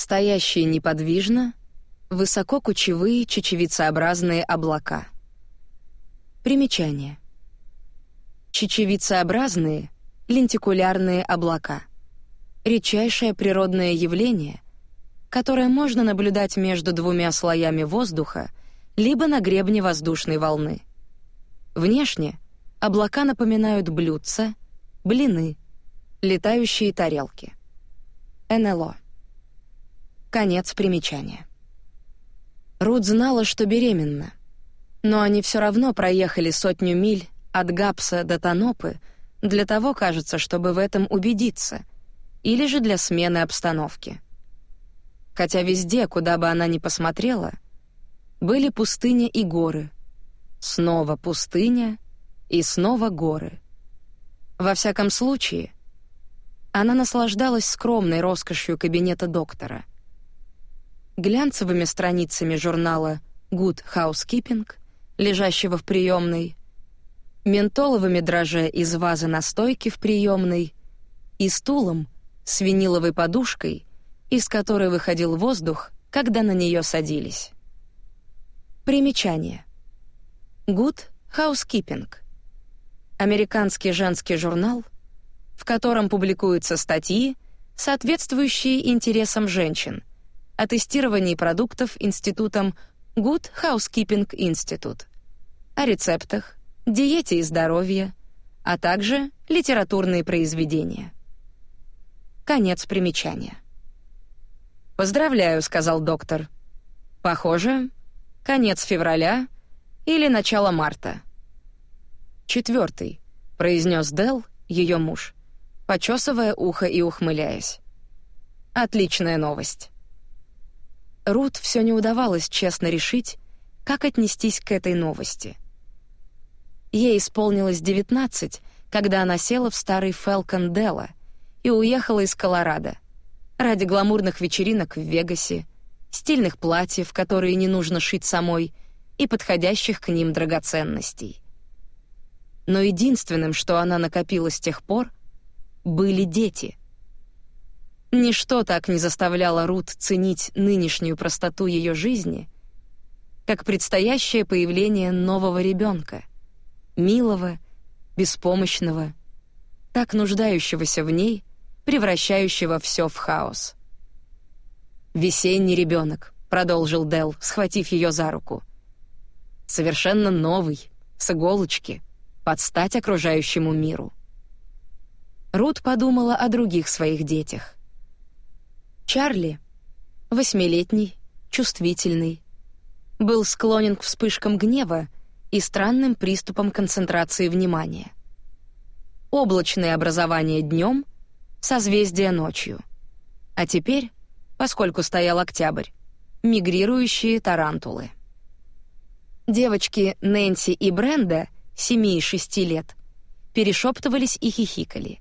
Стоящие неподвижно, высококучевые чечевицеобразные облака. Примечание. Чечевицеобразные лентикулярные облака. Редчайшее природное явление, которое можно наблюдать между двумя слоями воздуха либо на гребне воздушной волны. Внешне облака напоминают блюдца, блины, летающие тарелки. НЛО. Конец примечания. Рут знала, что беременна, но они все равно проехали сотню миль от Гапса до Танопы для того, кажется, чтобы в этом убедиться, или же для смены обстановки. Хотя везде, куда бы она ни посмотрела, были пустыня и горы. Снова пустыня и снова горы. Во всяком случае, она наслаждалась скромной роскошью кабинета доктора. Глянцевыми страницами журнала Good Housekeeping, лежащего в приемной, ментоловыми дрожжи из вазы на стойке в приемной и стулом с виниловой подушкой, из которой выходил воздух, когда на нее садились. Примечание. Good Housekeeping. Американский женский журнал, в котором публикуются статьи, соответствующие интересам женщин, о тестировании продуктов институтом Good Housekeeping Institute, о рецептах, диете и здоровье, а также литературные произведения. Конец примечания. «Поздравляю», — сказал доктор. «Похоже, конец февраля или начало марта». «Четвертый», — произнес Дел, ее муж, почесывая ухо и ухмыляясь. «Отличная новость». Рут все не удавалось честно решить, как отнестись к этой новости — Ей исполнилось 19, когда она села в старый Falcon Della и уехала из Колорадо ради гламурных вечеринок в Вегасе, стильных платьев, которые не нужно шить самой, и подходящих к ним драгоценностей. Но единственным, что она накопила с тех пор, были дети. Ничто так не заставляло Рут ценить нынешнюю простоту ее жизни, как предстоящее появление нового ребенка — милого, беспомощного, так нуждающегося в ней, превращающего все в хаос. «Весенний ребенок», — продолжил Дел, схватив ее за руку. «Совершенно новый, с иголочки, под стать окружающему миру». Рут подумала о других своих детях. Чарли, восьмилетний, чувствительный, был склонен к вспышкам гнева и странным приступом концентрации внимания. Облачное образование днем, созвездие ночью. А теперь, поскольку стоял октябрь, мигрирующие тарантулы. Девочки Нэнси и Бренда, семи и шести лет, перешептывались и хихикали.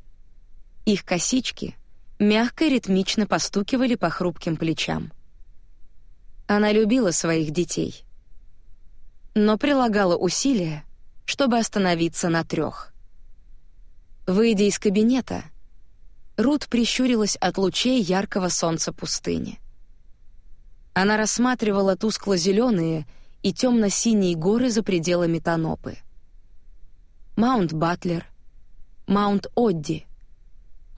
Их косички мягко и ритмично постукивали по хрупким плечам. Она любила своих детей — но прилагала усилия, чтобы остановиться на трех. Выйдя из кабинета, Рут прищурилась от лучей яркого солнца пустыни. Она рассматривала тускло-зеленые и темно-синие горы за пределами Танопы. Маунт Батлер, Маунт Одди,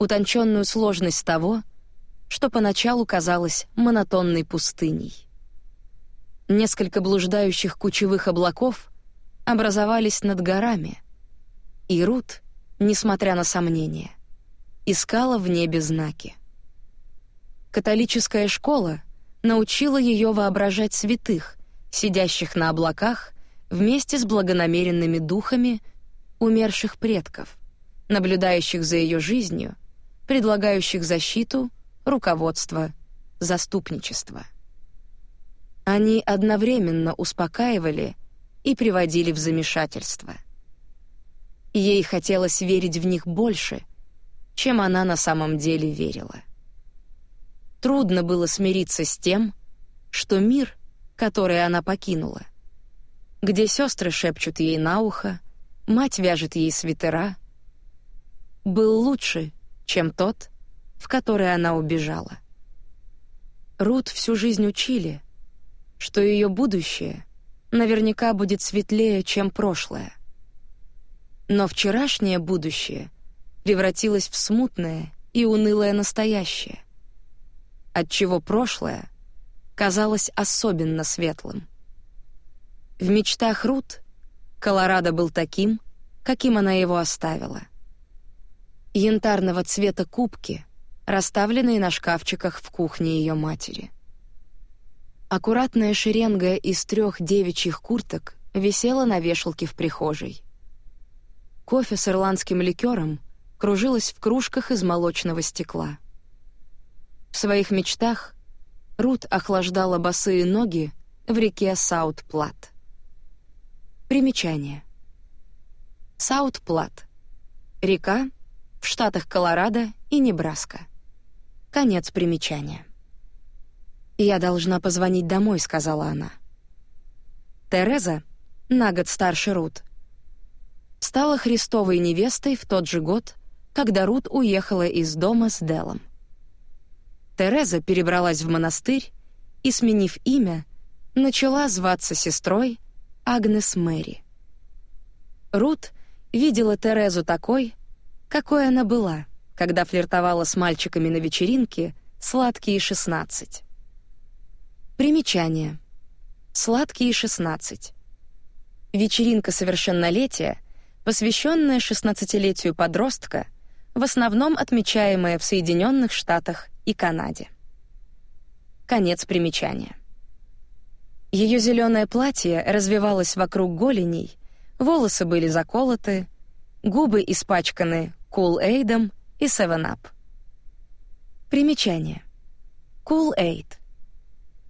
утонченную сложность того, что поначалу казалось монотонной пустыней. Несколько блуждающих кучевых облаков образовались над горами, и Рут, несмотря на сомнения, искала в небе знаки. Католическая школа научила ее воображать святых, сидящих на облаках вместе с благонамеренными духами умерших предков, наблюдающих за ее жизнью, предлагающих защиту, руководство, заступничество. Они одновременно успокаивали и приводили в замешательство. Ей хотелось верить в них больше, чем она на самом деле верила. Трудно было смириться с тем, что мир, который она покинула, где сестры шепчут ей на ухо, мать вяжет ей свитера, был лучше, чем тот, в который она убежала. Рут всю жизнь учили, что ее будущее наверняка будет светлее, чем прошлое. Но вчерашнее будущее превратилось в смутное и унылое настоящее, отчего прошлое казалось особенно светлым. В мечтах Рут Колорадо был таким, каким она его оставила. Янтарного цвета кубки, расставленные на шкафчиках в кухне ее матери. Аккуратная шеренга из трех девичьих курток висела на вешалке в прихожей. Кофе с ирландским ликером кружилось в кружках из молочного стекла. В своих мечтах Рут охлаждала босые ноги в реке Саут-Плат. Примечание. Саут-Плат. Река в штатах Колорадо и Небраска. Конец примечания. «Я должна позвонить домой», — сказала она. Тереза, на год старше Рут, стала Христовой невестой в тот же год, когда Рут уехала из дома с Делом. Тереза перебралась в монастырь и, сменив имя, начала зваться сестрой Агнес Мэри. Рут видела Терезу такой, какой она была, когда флиртовала с мальчиками на вечеринке «Сладкие 16». Примечание. «Сладкие 16». Вечеринка совершеннолетия, посвященная 16-летию подростка, в основном отмечаемая в Соединенных Штатах и Канаде. Конец примечания. Ее зеленое платье развивалось вокруг голеней, волосы были заколоты, губы испачканы Cool-Aid'ом и 7-Up. Примечание. Cool-Aid.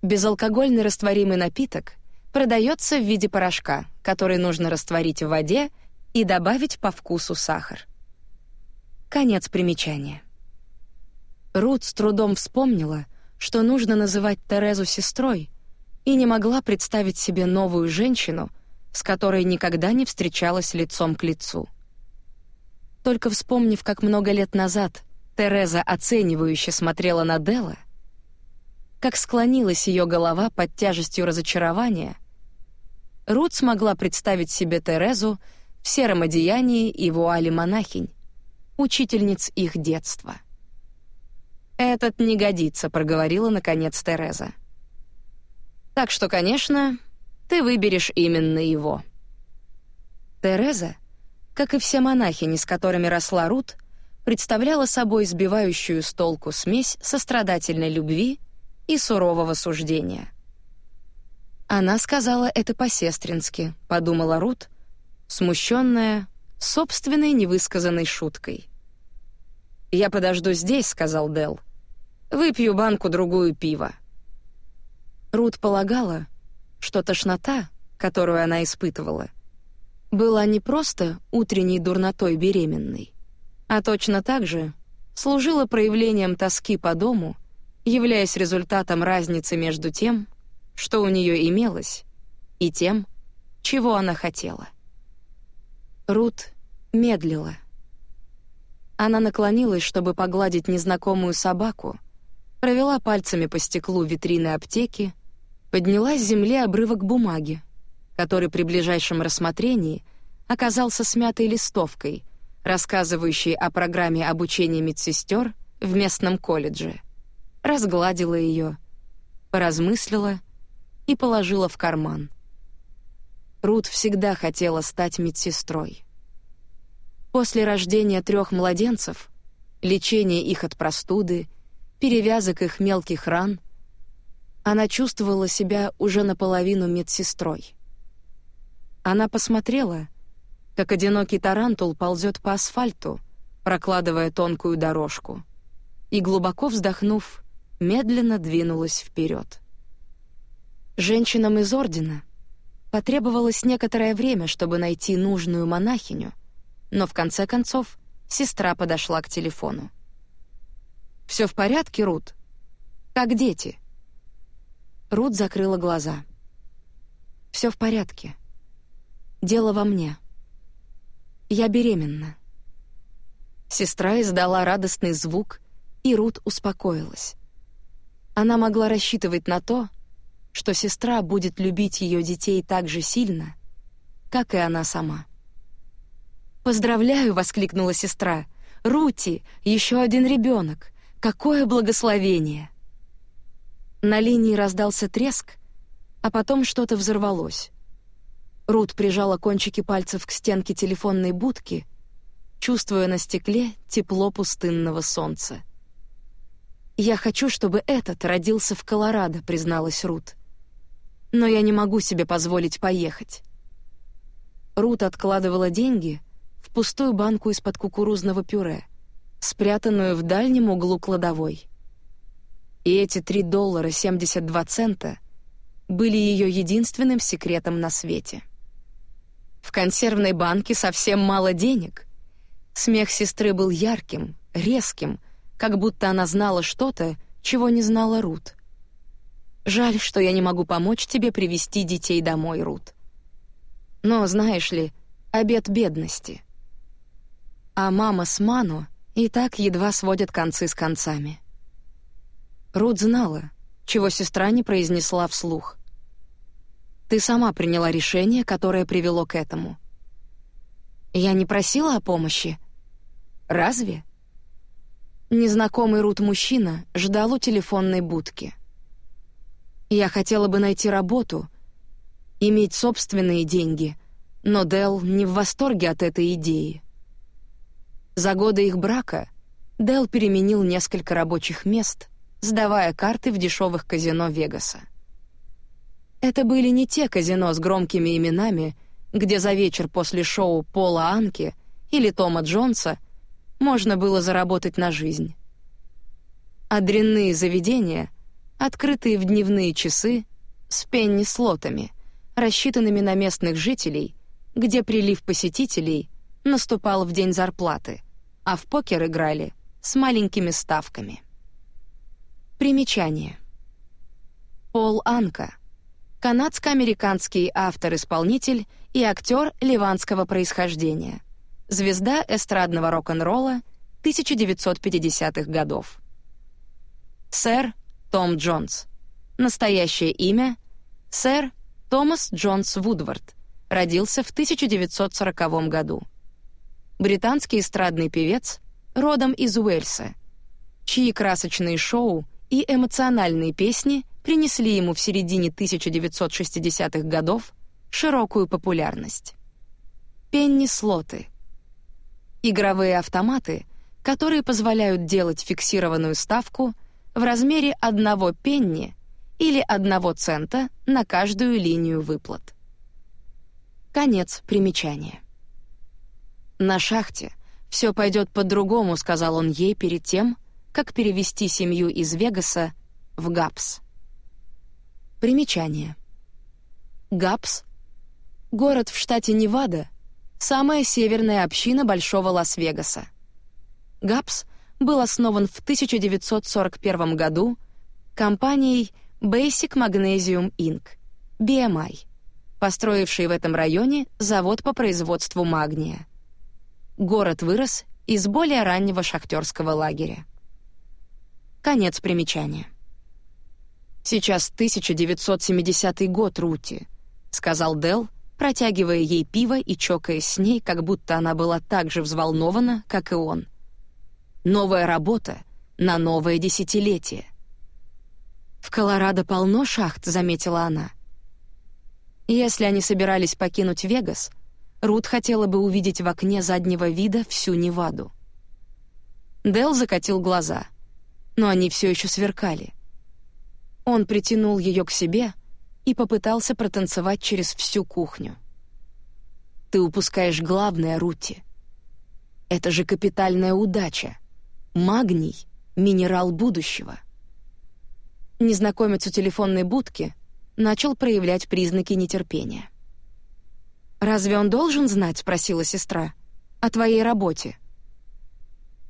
Безалкогольный растворимый напиток продается в виде порошка, который нужно растворить в воде и добавить по вкусу сахар. Конец примечания. Рут с трудом вспомнила, что нужно называть Терезу сестрой — и не могла представить себе новую женщину, с которой никогда не встречалась лицом к лицу. Только вспомнив, как много лет назад Тереза оценивающе смотрела на Дела, как склонилась ее голова под тяжестью разочарования, Рут смогла представить себе Терезу в сером одеянии и вуале монахинь, учительниц их детства. «Этот не годится», — проговорила наконец Тереза. Так что, конечно, ты выберешь именно его. Тереза, как и все монахини, с которыми росла Рут, представляла собой сбивающую с толку смесь сострадательной любви и сурового суждения. Она сказала это по-сестрински, подумала Рут, смущенная собственной невысказанной шуткой. «Я подожду здесь», — сказал Дел. «Выпью банку-другую пива». Рут полагала, что тошнота, которую она испытывала, была не просто утренней дурнотой беременной, а точно так же служила проявлением тоски по дому, являясь результатом разницы между тем, что у нее имелось, и тем, чего она хотела. Рут медлила. Она наклонилась, чтобы погладить незнакомую собаку, провела пальцами по стеклу витрины аптеки подняла с земли обрывок бумаги, который при ближайшем рассмотрении оказался смятой листовкой, рассказывающей о программе обучения медсестер в местном колледже. Разгладила ее, поразмыслила и положила в карман. Рут всегда хотела стать медсестрой. После рождения трех младенцев, лечения их от простуды, перевязок их мелких ран — она чувствовала себя уже наполовину медсестрой. Она посмотрела, как одинокий тарантул ползет по асфальту, прокладывая тонкую дорожку, и, глубоко вздохнув, медленно двинулась вперед. Женщинам из Ордена потребовалось некоторое время, чтобы найти нужную монахиню, но в конце концов сестра подошла к телефону. «Все в порядке, Рут? Как дети?» Рут закрыла глаза. Все в порядке. Дело во мне. Я беременна. Сестра издала радостный звук, и Рут успокоилась. Она могла рассчитывать на то, что сестра будет любить ее детей так же сильно, как и она сама. «Поздравляю!» — воскликнула сестра. «Рути, еще один ребенок! Какое благословение!» На линии раздался треск, а потом что-то взорвалось. Рут прижала кончики пальцев к стенке телефонной будки, чувствуя на стекле тепло пустынного солнца. «Я хочу, чтобы этот родился в Колорадо», — призналась Рут. «Но я не могу себе позволить поехать». Рут откладывала деньги в пустую банку из-под кукурузного пюре, спрятанную в дальнем углу кладовой. И эти 3 доллара 72 цента были ее единственным секретом на свете. В консервной банке совсем мало денег. Смех сестры был ярким, резким, как будто она знала что-то, чего не знала Рут. Жаль, что я не могу помочь тебе привести детей домой, Рут. Но знаешь ли, обед бедности. А мама с Ману и так едва сводят концы с концами. Рут знала, чего сестра не произнесла вслух. Ты сама приняла решение, которое привело к этому. Я не просила о помощи. Разве? Незнакомый Рут мужчина ждал у телефонной будки. Я хотела бы найти работу, иметь собственные деньги, но Дел не в восторге от этой идеи. За годы их брака Дел переменил несколько рабочих мест, сдавая карты в дешевых казино Вегаса. Это были не те казино с громкими именами, где за вечер после шоу Пола Анки или Тома Джонса можно было заработать на жизнь. А дрянные заведения, открытые в дневные часы, с пенни-слотами, рассчитанными на местных жителей, где прилив посетителей наступал в день зарплаты, а в покер играли с маленькими ставками. Примечание. Пол Анка — канадско-американский автор-исполнитель и актер ливанского происхождения, звезда эстрадного рок-н-ролла 1950-х годов. Сэр Том Джонс. Настоящее имя — сэр Томас Джонс Вудвард. Родился в 1940 году. Британский эстрадный певец, родом из Уэльса, чьи красочные шоу и эмоциональные песни принесли ему в середине 1960-х годов широкую популярность. Пенни-слоты. Игровые автоматы, которые позволяют делать фиксированную ставку в размере одного пенни или одного цента на каждую линию выплат. Конец примечания. На шахте все пойдет по-другому, сказал он ей перед тем, как перевести семью из Вегаса в Гапс. Примечание. Гапс — город в штате Невада, самая северная община Большого Лас-Вегаса. Гапс был основан в 1941 году компанией Basic Magnesium Inc., BMI, построившей в этом районе завод по производству магния. Город вырос из более раннего шахтерского лагеря. Конец примечания. «Сейчас 1970 год, Рути», — сказал Дел, протягивая ей пиво и чокаясь с ней, как будто она была так же взволнована, как и он. «Новая работа на новое десятилетие». «В Колорадо полно шахт», — заметила она. Если они собирались покинуть Вегас, Рут хотела бы увидеть в окне заднего вида всю Неваду. Дел закатил глаза, но они все еще сверкали — он притянул ее к себе и попытался протанцевать через всю кухню. «Ты упускаешь главное, Рути. Это же капитальная удача. Магний — минерал будущего». Незнакомец у телефонной будки начал проявлять признаки нетерпения. «Разве он должен знать?» — спросила сестра. «О твоей работе».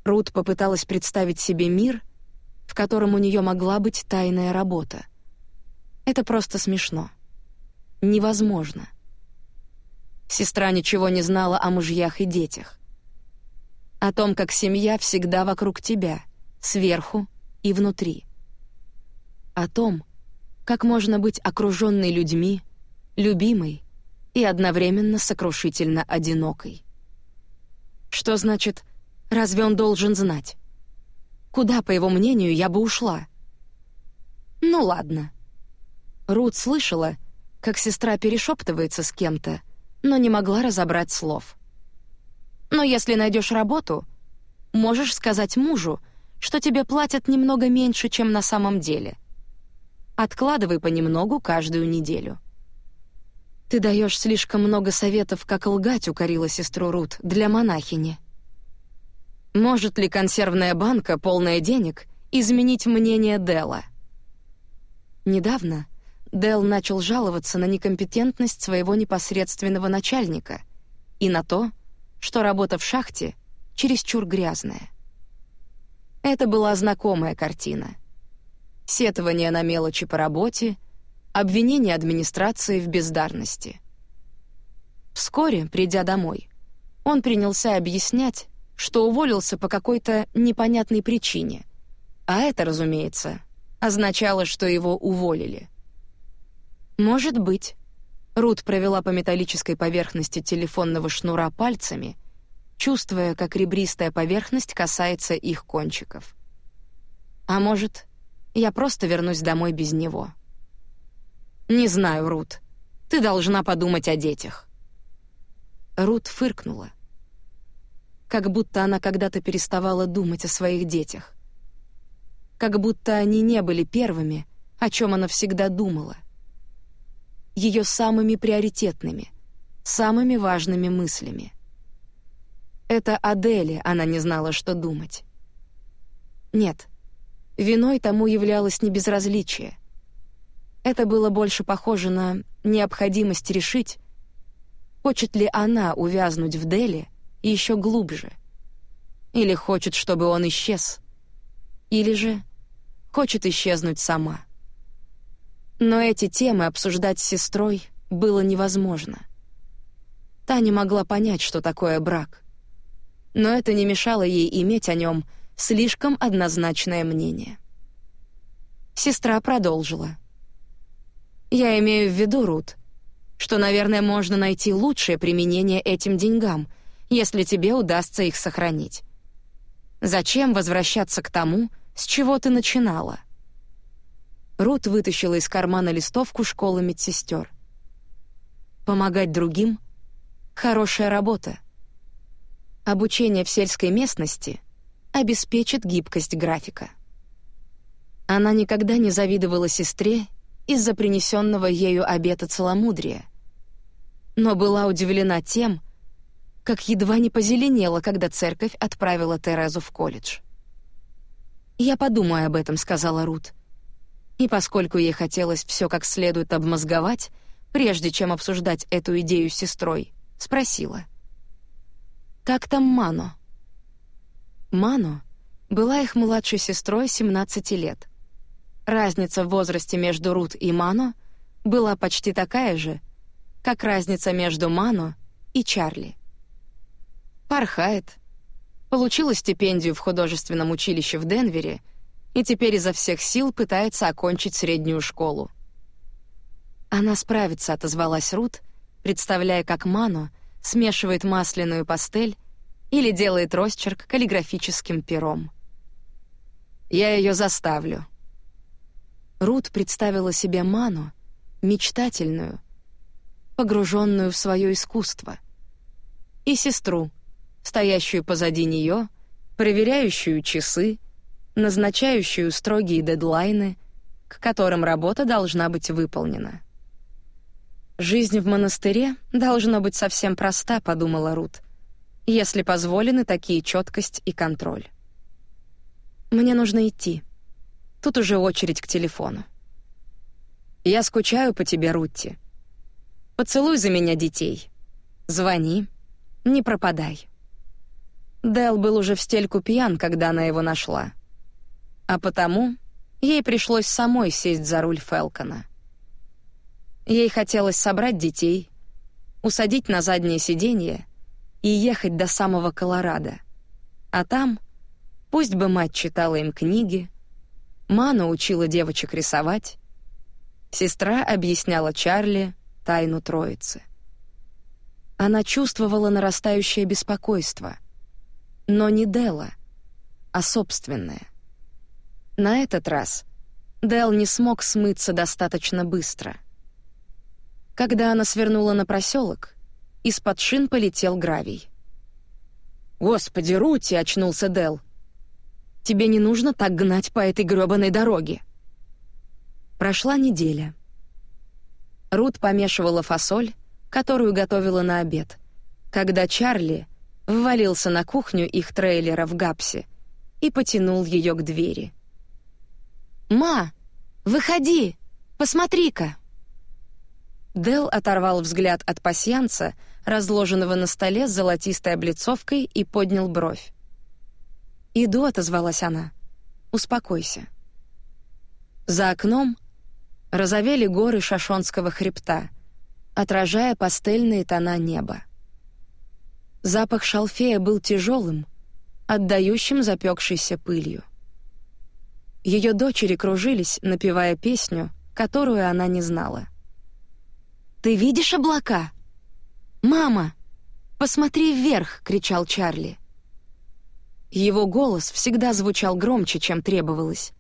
Рут попыталась представить себе мир, в котором у нее могла быть тайная работа. Это просто смешно. Невозможно. Сестра ничего не знала о мужьях и детях. О том, как семья всегда вокруг тебя, сверху и внутри. О том, как можно быть окруженной людьми, любимой и одновременно сокрушительно одинокой. Что значит, разве он должен знать? Куда, по его мнению, я бы ушла? Ну ладно. Рут слышала, как сестра перешептывается с кем-то, но не могла разобрать слов. Но если найдешь работу, можешь сказать мужу, что тебе платят немного меньше, чем на самом деле. Откладывай понемногу каждую неделю. Ты даешь слишком много советов, как лгать, укорила сестру Рут для монахини. Может ли консервная банка, полная денег, изменить мнение Дела? Недавно Дел начал жаловаться на некомпетентность своего непосредственного начальника и на то, что работа в шахте чересчур грязная. Это была знакомая картина. Сетование на мелочи по работе, обвинение администрации в бездарности. Вскоре, придя домой, он принялся объяснять, что уволился по какой-то непонятной причине, а это, разумеется, означало, что его уволили. Может быть. Рут провела по металлической поверхности телефонного шнура пальцами, чувствуя, как ребристая поверхность касается их кончиков. А может, я просто вернусь домой без него. Не знаю, Рут. Ты должна подумать о детях. Рут фыркнула. Как будто она когда-то переставала думать о своих детях. Как будто они не были первыми, о чем она всегда думала — ее самыми приоритетными, самыми важными мыслями. Это Аделе она не знала, что думать. Нет, виной тому являлось не безразличие. Это было больше похоже на необходимость решить, хочет ли она увязнуть в Деле еще глубже, или хочет, чтобы он исчез, или же хочет исчезнуть сама. Но эти темы обсуждать с сестрой было невозможно. Таня могла понять, что такое брак. Но это не мешало ей иметь о нем слишком однозначное мнение. Сестра продолжила. «Я имею в виду, Рут, что, наверное, можно найти лучшее применение этим деньгам, если тебе удастся их сохранить. Зачем возвращаться к тому, с чего ты начинала?» Рут вытащила из кармана листовку школы медсестер. Помогать другим — хорошая работа. Обучение в сельской местности обеспечит гибкость графика. Она никогда не завидовала сестре из-за принесенного ею обета целомудрия, но была удивлена тем, как едва не позеленела, когда церковь отправила Терезу в колледж. «Я подумаю об этом», — сказала Рут. И поскольку ей хотелось все как следует обмозговать, прежде чем обсуждать эту идею с сестрой, спросила. «Как там Мано?» Мано была их младшей сестрой 17 лет. Разница в возрасте между Рут и Мано была почти такая же, как разница между Мано и Чарли. Порхает. Получила стипендию в художественном училище в Денвере и теперь изо всех сил пытается окончить среднюю школу. Она справится, отозвалась Рут, представляя, как Мано смешивает масляную пастель или делает росчерк каллиграфическим пером. Я ее заставлю. Рут представила себе Ману, мечтательную, погруженную в свое искусство, и сестру, стоящую позади нее, проверяющую часы, назначающую строгие дедлайны, к которым работа должна быть выполнена. «Жизнь в монастыре должна быть совсем проста», — подумала Рут, «если позволены такие четкость и контроль». «Мне нужно идти. Тут уже очередь к телефону». «Я скучаю по тебе, Рутти. Поцелуй за меня детей. Звони, не пропадай». Дэл был уже в стельку пьян, когда она его нашла а потому ей пришлось самой сесть за руль Фелкона. Ей хотелось собрать детей, усадить на заднее сиденье и ехать до самого Колорадо. А там пусть бы мать читала им книги, Ма научила девочек рисовать. Сестра объясняла Чарли тайну Троицы. Она чувствовала нарастающее беспокойство. Но не Дела, а собственное. На этот раз Дел не смог смыться достаточно быстро. Когда она свернула на проселок, из-под шин полетел гравий. «Господи, Рути!» — очнулся Дел. «Тебе не нужно так гнать по этой грёбаной дороге». Прошла неделя. Рут помешивала фасоль, которую готовила на обед, когда Чарли ввалился на кухню их трейлера в Гапсе и потянул ее к двери. «Ма, выходи! Посмотри-ка!» Дел оторвал взгляд от пасьянца, разложенного на столе с золотистой облицовкой, и поднял бровь. «Иду», — отозвалась она. «Успокойся». За окном розовели горы Шашонского хребта — отражая пастельные тона неба. Запах шалфея был тяжелым, отдающим запекшейся пылью. Ее дочери кружились, напевая песню, которую она не знала. «Ты видишь облака?» «Мама, посмотри вверх!» — кричал Чарли. Его голос всегда звучал громче, чем требовалось.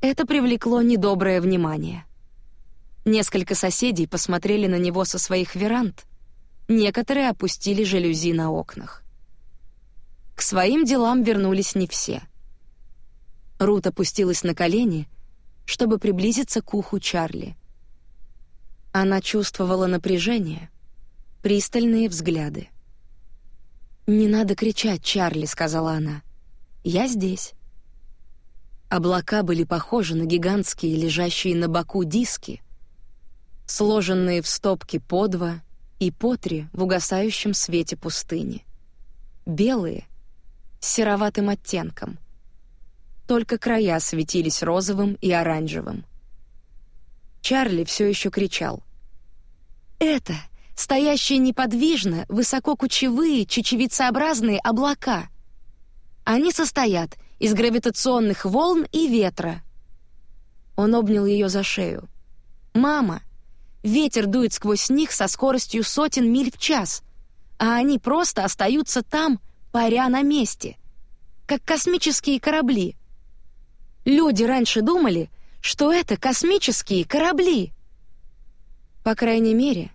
Это привлекло недоброе внимание. Несколько соседей посмотрели на него со своих веранд. Некоторые опустили жалюзи на окнах. К своим делам вернулись не все. Рут опустилась на колени, чтобы приблизиться к уху Чарли. Она чувствовала напряжение, пристальные взгляды. «Не надо кричать, Чарли», — сказала она. «Я здесь». Облака были похожи на гигантские, лежащие на боку диски — сложенные в стопки по два и по три в угасающем свете пустыни. Белые, с сероватым оттенком. Только края светились розовым и оранжевым. Чарли все еще кричал. «Это стоящие неподвижно, высококучевые, чечевицеобразные облака. Они состоят из гравитационных волн и ветра». Он обнял ее за шею. «Мама, Ветер дует сквозь них со скоростью сотен миль в час, а они просто остаются там, паря на месте, как космические корабли. Люди раньше думали, что это космические корабли. По крайней мере,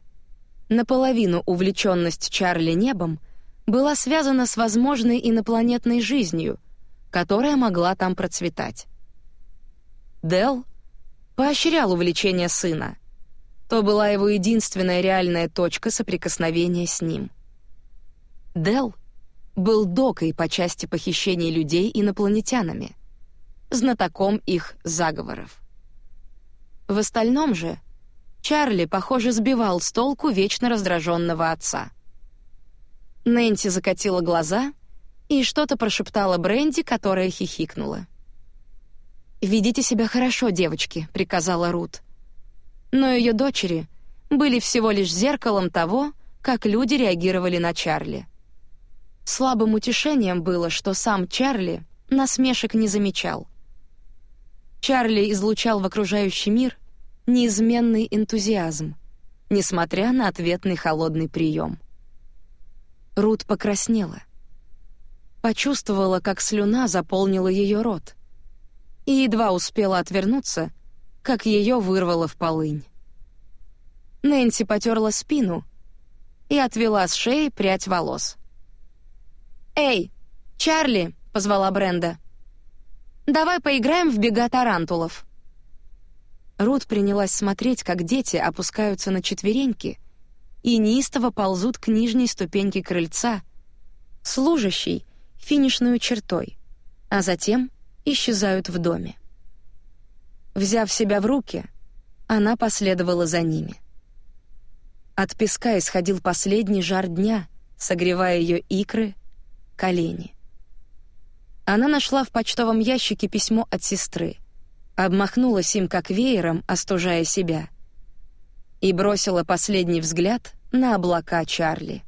наполовину увлеченность Чарли небом была связана с возможной инопланетной жизнью, которая могла там процветать. Дел поощрял увлечение сына — то была его единственная реальная точка соприкосновения с ним. Дел был докой по части похищения людей инопланетянами, знатоком их заговоров. В остальном же Чарли, похоже, сбивал с толку вечно раздраженного отца. Нэнси закатила глаза и что-то прошептала Бренди, которая хихикнула. «Ведите себя хорошо, девочки», — приказала Рут но ее дочери были всего лишь зеркалом того, как люди реагировали на Чарли. Слабым утешением было, что сам Чарли насмешек не замечал. Чарли излучал в окружающий мир неизменный энтузиазм, несмотря на ответный холодный прием. Рут покраснела. Почувствовала, как слюна заполнила ее рот. И едва успела отвернуться — как ее вырвало в полынь. Нэнси потерла спину и отвела с шеи прядь волос. «Эй, Чарли!» — позвала Бренда. «Давай поиграем в бега тарантулов». Рут принялась смотреть, как дети опускаются на четвереньки и неистово ползут к нижней ступеньке крыльца, служащей финишную чертой, а затем исчезают в доме. Взяв себя в руки, она последовала за ними. От песка исходил последний жар дня, согревая ее икры, колени. Она нашла в почтовом ящике письмо от сестры, обмахнулась им как веером, остужая себя, и бросила последний взгляд на облака Чарли.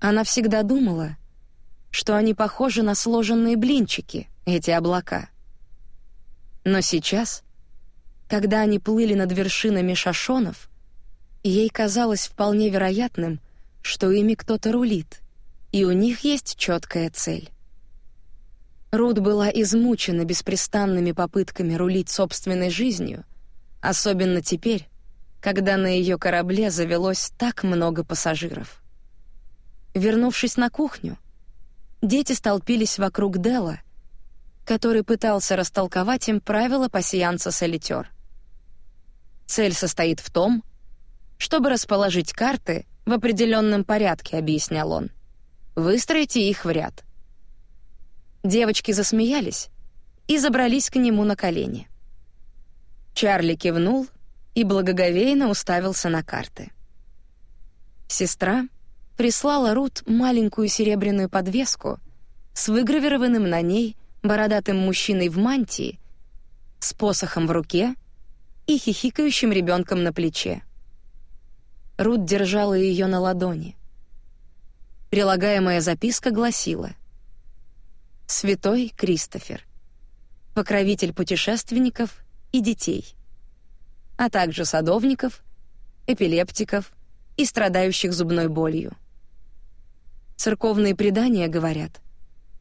Она всегда думала, что они похожи на сложенные блинчики, эти облака — Но сейчас, когда они плыли над вершинами шашонов, ей казалось вполне вероятным, что ими кто-то рулит, и у них есть четкая цель. Рут была измучена беспрестанными попытками рулить собственной жизнью, особенно теперь, когда на ее корабле завелось так много пассажиров. Вернувшись на кухню, дети столпились вокруг Дела, который пытался растолковать им правила пассианса солитер. Цель состоит в том, чтобы расположить карты в определенном порядке, объяснял он. Выстроите их в ряд. Девочки засмеялись и забрались к нему на колени. Чарли кивнул и благоговейно уставился на карты. Сестра прислала Рут маленькую серебряную подвеску с выгравированным на ней бородатым мужчиной в мантии, с посохом в руке и хихикающим ребенком на плече. Рут держала ее на ладони. Прилагаемая записка гласила «Святой Кристофер, покровитель путешественников и детей, а также садовников, эпилептиков и страдающих зубной болью. Церковные предания говорят,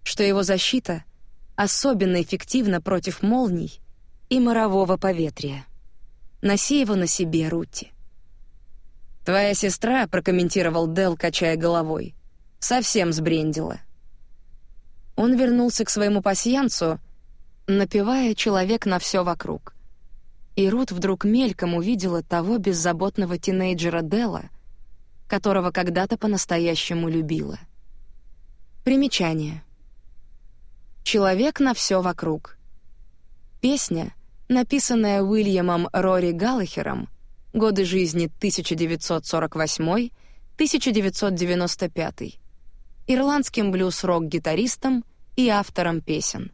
что его защита — особенно эффективно против молний и морового поветрия. Носи его на себе, Рути. «Твоя сестра», — прокомментировал Дел, качая головой, — «совсем сбрендила». Он вернулся к своему пасьянцу, напевая «Человек на все вокруг». И Рут вдруг мельком увидела того беззаботного тинейджера Дела, которого когда-то по-настоящему любила. Примечание. «Человек на все вокруг». Песня, написанная Уильямом Рори Галлахером, годы жизни 1948-1995, ирландским блюз-рок-гитаристом и автором песен.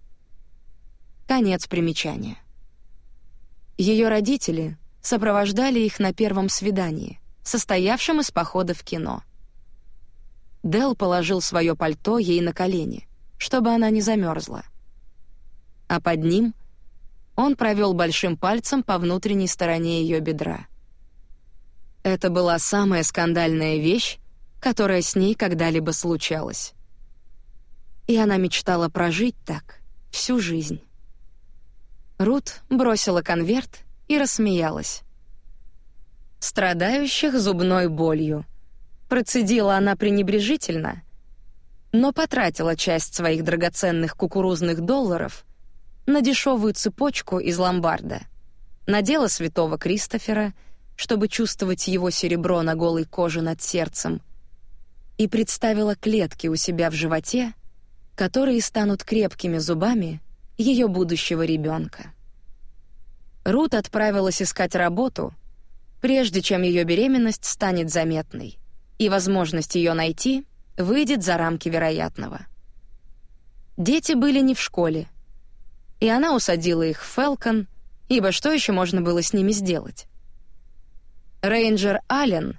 Конец примечания. Ее родители сопровождали их на первом свидании, состоявшем из похода в кино. Дел положил свое пальто ей на колени чтобы она не замерзла. А под ним он провел большим пальцем по внутренней стороне ее бедра. Это была самая скандальная вещь, которая с ней когда-либо случалась. И она мечтала прожить так всю жизнь. Рут бросила конверт и рассмеялась. «Страдающих зубной болью», процедила она пренебрежительно — но потратила часть своих драгоценных кукурузных долларов на дешевую цепочку из ломбарда, надела святого Кристофера, чтобы чувствовать его серебро на голой коже над сердцем, и представила клетки у себя в животе, которые станут крепкими зубами ее будущего ребенка. Рут отправилась искать работу, прежде чем ее беременность станет заметной, и возможность ее найти выйдет за рамки вероятного. Дети были не в школе, и она усадила их в Фелкон, ибо что еще можно было с ними сделать? Рейнджер Аллен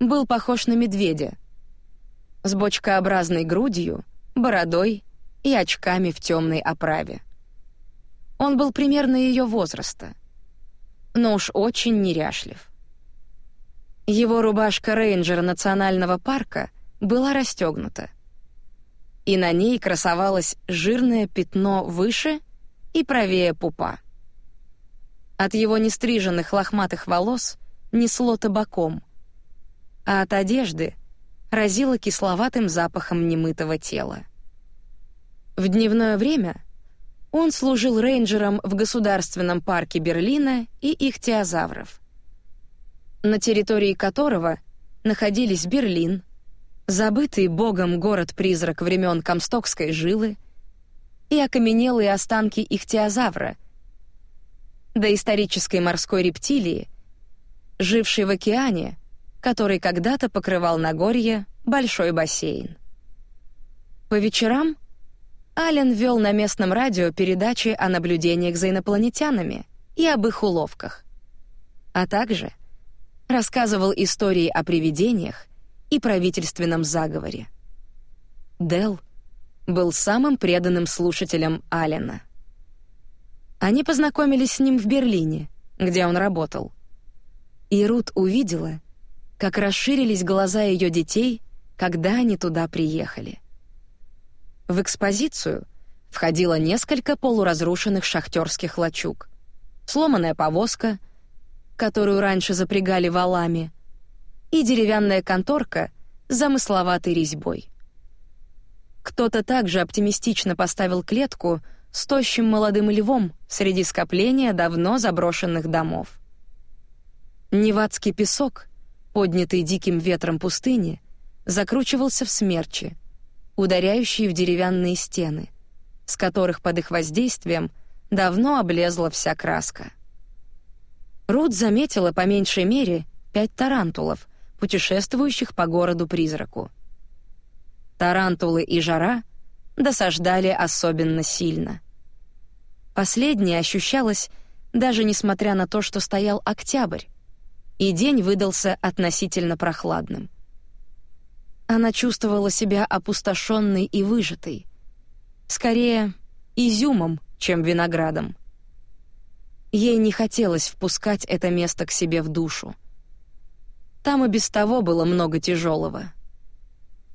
был похож на медведя, с бочкообразной грудью, бородой и очками в темной оправе. Он был примерно ее возраста, но уж очень неряшлив. Его рубашка рейнджера национального парка была расстегнута. И на ней красовалось жирное пятно выше и правее пупа. От его нестриженных лохматых волос несло табаком, а от одежды разило кисловатым запахом немытого тела. В дневное время он служил рейнджером в Государственном парке Берлина и ихтиозавров, на территории которого находились Берлин, забытый богом город-призрак времен Комстокской жилы и окаменелые останки ихтиозавра, доисторической морской рептилии, жившей в океане, который когда-то покрывал Нагорье большой бассейн. По вечерам Ален вел на местном радио передачи о наблюдениях за инопланетянами и об их уловках, а также рассказывал истории о привидениях и правительственном заговоре. Дел был самым преданным слушателем Аллена. Они познакомились с ним в Берлине, где он работал. И Рут увидела, как расширились глаза ее детей, когда они туда приехали. В экспозицию входило несколько полуразрушенных шахтерских лачуг, сломанная повозка, которую раньше запрягали валами, и деревянная конторка с замысловатой резьбой. Кто-то также оптимистично поставил клетку с тощим молодым львом среди скопления давно заброшенных домов. Невадский песок, поднятый диким ветром пустыни, закручивался в смерчи, ударяющие в деревянные стены, с которых под их воздействием давно облезла вся краска. Рут заметила по меньшей мере пять тарантулов, путешествующих по городу-призраку. Тарантулы и жара досаждали особенно сильно. Последнее ощущалось даже несмотря на то, что стоял октябрь, и день выдался относительно прохладным. Она чувствовала себя опустошенной и выжатой, скорее изюмом, чем виноградом. Ей не хотелось впускать это место к себе в душу. Там и без того было много тяжелого.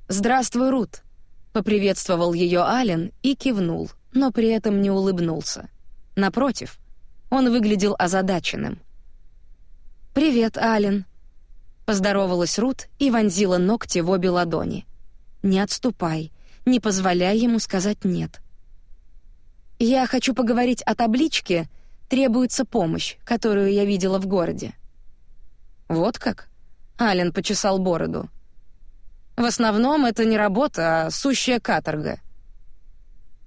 «Здравствуй, Рут», — поприветствовал ее Ален и кивнул, но при этом не улыбнулся. Напротив, он выглядел озадаченным — «Привет, Ален», — поздоровалась Рут и вонзила ногти в обе ладони. «Не отступай, не позволяй ему сказать «нет». «Я хочу поговорить о табличке «Требуется помощь», которую я видела в городе». «Вот как?» — Ален почесал бороду. «В основном это не работа, а сущая каторга.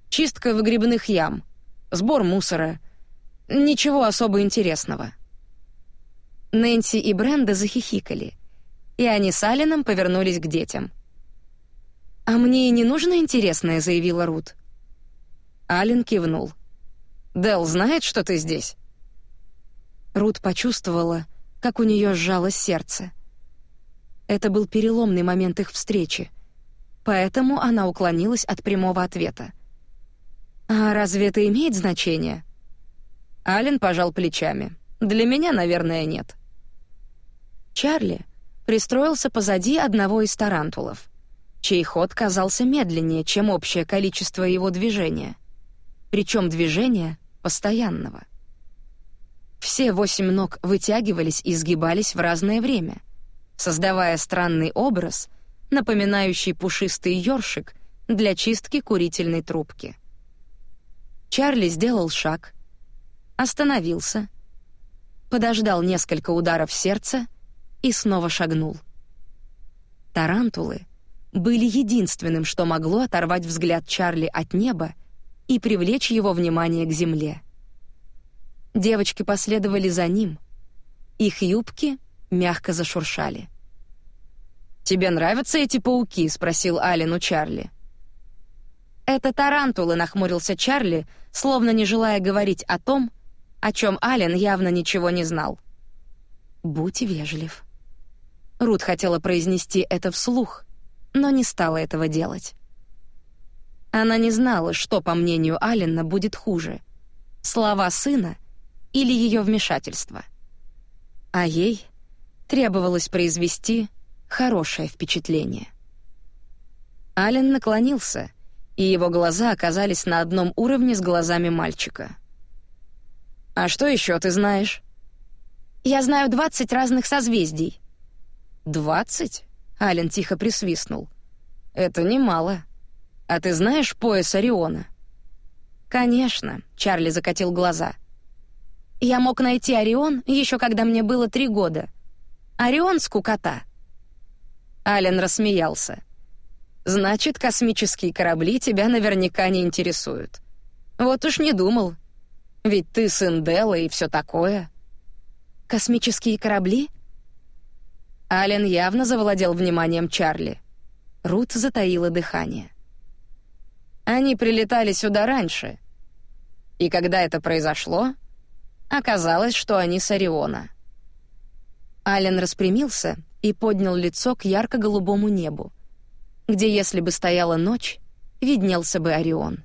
Чистка выгребных ям, сбор мусора. Ничего особо интересного». Нэнси и Бренда захихикали, и они с Алленом повернулись к детям. «А мне и не нужно интересное», — заявила Рут. Аллен кивнул. «Дел знает, что ты здесь?» Рут почувствовала, как у нее сжалось сердце. Это был переломный момент их встречи, поэтому она уклонилась от прямого ответа. «А разве это имеет значение?» Аллен пожал плечами. «Для меня, наверное, нет». Чарли пристроился позади одного из тарантулов, чей ход казался медленнее, чем общее количество его движения. Причем движения постоянного. Все восемь ног вытягивались и сгибались в разное время, создавая странный образ, напоминающий пушистый ёршик для чистки курительной трубки. Чарли сделал шаг, остановился, подождал несколько ударов сердца и снова шагнул. Тарантулы были единственным, что могло оторвать взгляд Чарли от неба и привлечь его внимание к земле. Девочки последовали за ним. Их юбки мягко зашуршали. «Тебе нравятся эти пауки?» — спросил Ален у Чарли. «Это тарантулы», — нахмурился Чарли, словно не желая говорить о том, о чем Ален явно ничего не знал. «Будь вежлив», Рут хотела произнести это вслух, но не стала этого делать. Она не знала, что, по мнению Алленна, будет хуже — слова сына или ее вмешательство. А ей требовалось произвести хорошее впечатление. Аллен наклонился, и его глаза оказались на одном уровне с глазами мальчика. «А что еще ты знаешь?» «Я знаю двадцать разных созвездий», «Двадцать?» — Ален тихо присвистнул. «Это немало. А ты знаешь пояс Ориона?» «Конечно», — Чарли закатил глаза. «Я мог найти Орион еще когда мне было три года. Орион — скукота». Ален рассмеялся. «Значит, космические корабли тебя наверняка не интересуют. Вот уж не думал. Ведь ты сын Делла и все такое». «Космические корабли?» Ален явно завладел вниманием Чарли. Рут затаила дыхание. Они прилетали сюда раньше. И когда это произошло, оказалось, что они с Ориона. Ален распрямился и поднял лицо к ярко-голубому небу, где, если бы стояла ночь, виднелся бы Орион.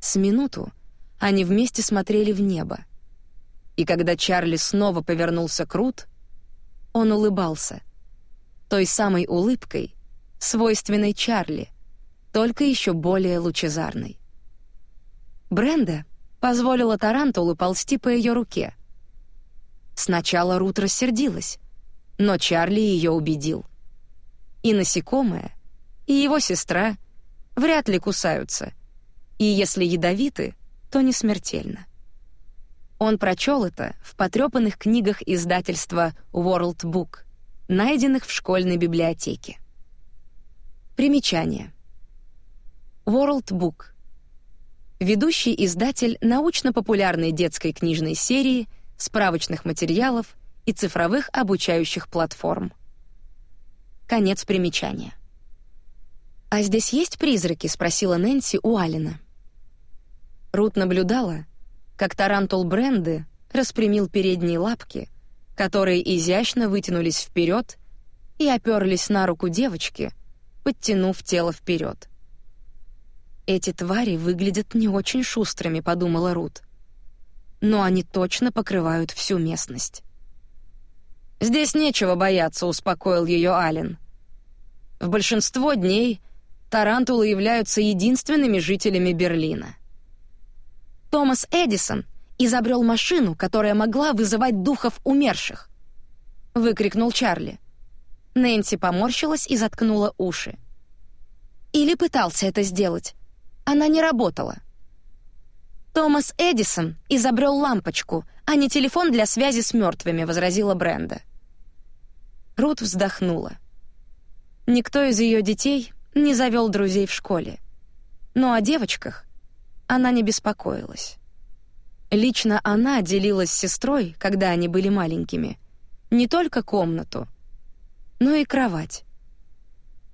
С минуту Они вместе смотрели в небо. И когда Чарли снова повернулся к Рут, он улыбался. Той самой улыбкой, свойственной Чарли, только еще более лучезарной. Бренда позволила Тарантулу ползти по ее руке. Сначала Рут рассердилась, но Чарли ее убедил. И насекомые, и его сестра вряд ли кусаются, и если ядовиты, то не смертельно. Он прочел это в потрепанных книгах издательства World Book, найденных в школьной библиотеке. Примечание. World Book. Ведущий издатель научно-популярной детской книжной серии, справочных материалов и цифровых обучающих платформ. Конец примечания. «А здесь есть призраки?» — спросила Нэнси у Алина. Рут наблюдала, как тарантул Бренды распрямил передние лапки, которые изящно вытянулись вперед и оперлись на руку девочки, подтянув тело вперед. Эти твари выглядят не очень шустрыми, подумала Рут. Но они точно покрывают всю местность. Здесь нечего бояться, успокоил ее Ален. В большинство дней тарантулы являются единственными жителями Берлина. Томас Эдисон изобрел машину, которая могла вызывать духов умерших. Выкрикнул Чарли. Нэнси поморщилась и заткнула уши. Или пытался это сделать. Она не работала. Томас Эдисон изобрел лампочку, а не телефон для связи с мертвыми, возразила Бренда. Рут вздохнула. Никто из ее детей не завел друзей в школе. Но о девочках она не беспокоилась. Лично она делилась с сестрой, когда они были маленькими, не только комнату, но и кровать.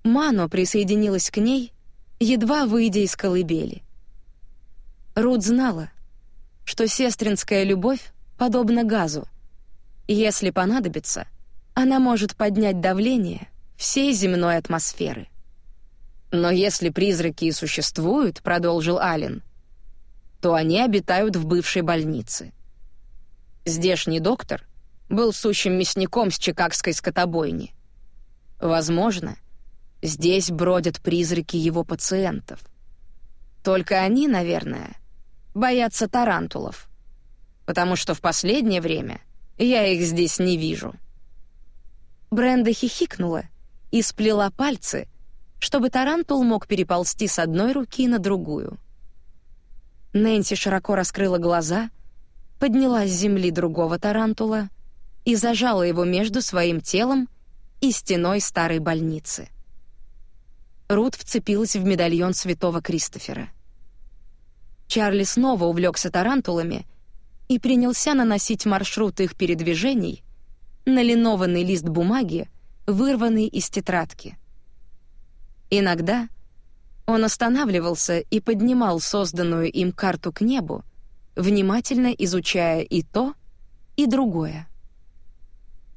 Мано присоединилась к ней, едва выйдя из колыбели. Рут знала, что сестринская любовь подобна газу. Если понадобится, она может поднять давление всей земной атмосферы. Но если призраки и существуют, продолжил Ален, то они обитают в бывшей больнице. Здешний доктор был сущим мясником с чикагской скотобойни. Возможно, здесь бродят призраки его пациентов. Только они, наверное, боятся тарантулов, потому что в последнее время я их здесь не вижу. Бренда хихикнула и сплела пальцы, чтобы тарантул мог переползти с одной руки на другую. Нэнси широко раскрыла глаза, подняла с земли другого тарантула и зажала его между своим телом и стеной старой больницы. Рут вцепилась в медальон святого Кристофера. Чарли снова увлекся тарантулами и принялся наносить маршрут их передвижений на линованный лист бумаги, вырванный из тетрадки. Иногда он останавливался и поднимал созданную им карту к небу, внимательно изучая и то, и другое.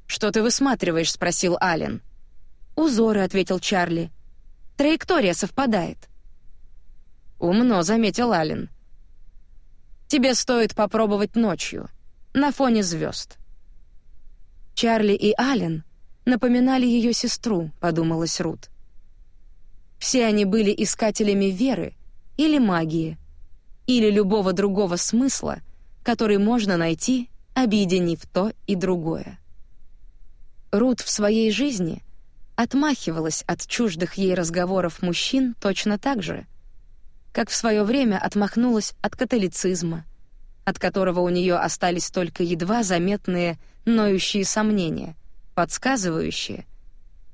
«Что ты высматриваешь?» — спросил Ален. «Узоры», — ответил Чарли. «Траектория совпадает». «Умно», — заметил Ален. «Тебе стоит попробовать ночью, на фоне звезд». Чарли и Ален напоминали ее сестру, подумалась Рут. Все они были искателями веры или магии, или любого другого смысла, который можно найти, объединив то и другое. Рут в своей жизни отмахивалась от чуждых ей разговоров мужчин точно так же, как в свое время отмахнулась от католицизма, от которого у нее остались только едва заметные ноющие сомнения, подсказывающие,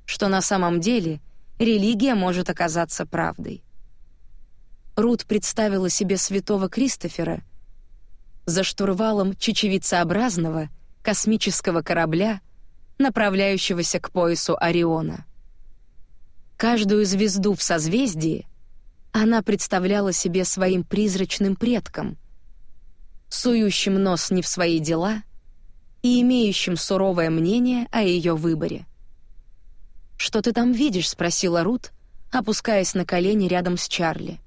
что на самом деле религия может оказаться правдой. Рут представила себе святого Кристофера за штурвалом чечевицеобразного космического корабля, направляющегося к поясу Ориона. Каждую звезду в созвездии она представляла себе своим призрачным предком, сующим нос не в свои дела и имеющим суровое мнение о ее выборе. «Что ты там видишь?» — спросила Рут, опускаясь на колени рядом с Чарли.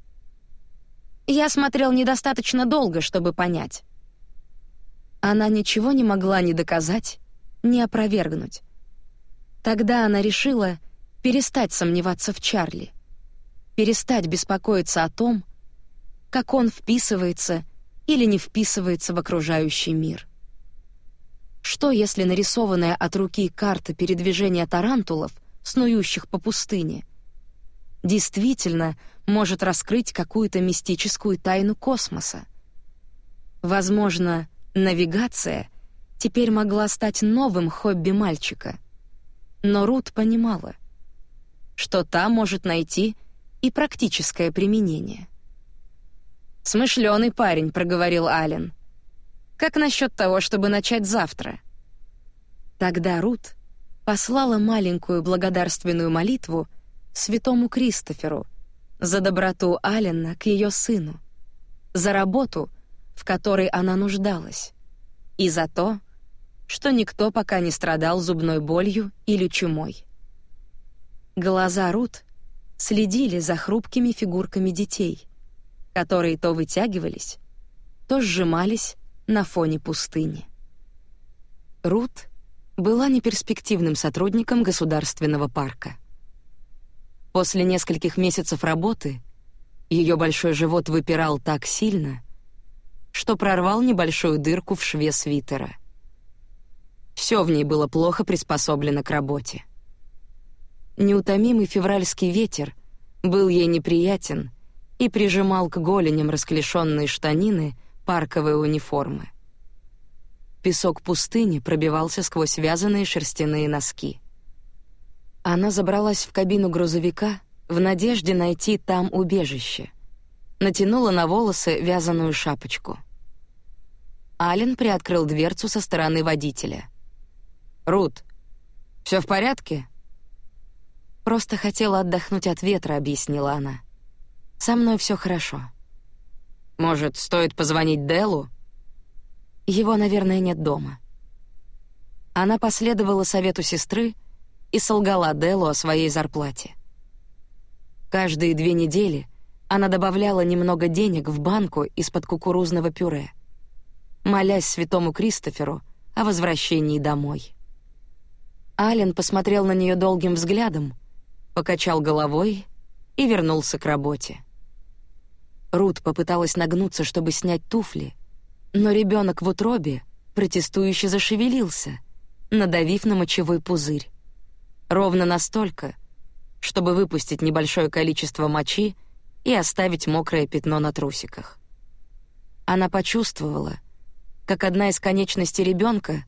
Я смотрел недостаточно долго, чтобы понять. Она ничего не могла ни доказать, ни опровергнуть. Тогда она решила перестать сомневаться в Чарли, перестать беспокоиться о том, как он вписывается или не вписывается в окружающий мир. Что, если нарисованная от руки карта передвижения тарантулов, снующих по пустыне, действительно может раскрыть какую-то мистическую тайну космоса? Возможно, навигация теперь могла стать новым хобби мальчика. Но Рут понимала, что та может найти и практическое применение. «Смышленый парень», — проговорил Ален. Как насчет того, чтобы начать завтра?» Тогда Рут послала маленькую благодарственную молитву святому Кристоферу за доброту Аллена к ее сыну, за работу, в которой она нуждалась, и за то, что никто пока не страдал зубной болью или чумой. Глаза Рут следили за хрупкими фигурками детей, которые то вытягивались, то сжимались на фоне пустыни. Рут была неперспективным сотрудником государственного парка. После нескольких месяцев работы ее большой живот выпирал так сильно, что прорвал небольшую дырку в шве свитера. Все в ней было плохо приспособлено к работе. Неутомимый февральский ветер был ей неприятен и прижимал к голеням расклешенные штанины — парковые униформы. Песок пустыни пробивался сквозь вязаные шерстяные носки. Она забралась в кабину грузовика в надежде найти там убежище. Натянула на волосы вязаную шапочку. Ален приоткрыл дверцу со стороны водителя. «Рут, все в порядке?» «Просто хотела отдохнуть от ветра», — объяснила она. «Со мной все хорошо». Может, стоит позвонить Делу? Его, наверное, нет дома. Она последовала совету сестры и солгала Делу о своей зарплате. Каждые две недели она добавляла немного денег в банку из-под кукурузного пюре, молясь святому Кристоферу о возвращении домой. Ален посмотрел на нее долгим взглядом, покачал головой и вернулся к работе. Рут попыталась нагнуться, чтобы снять туфли, но ребенок в утробе протестующе зашевелился, надавив на мочевой пузырь. Ровно настолько, чтобы выпустить небольшое количество мочи и оставить мокрое пятно на трусиках. Она почувствовала, как одна из конечностей ребенка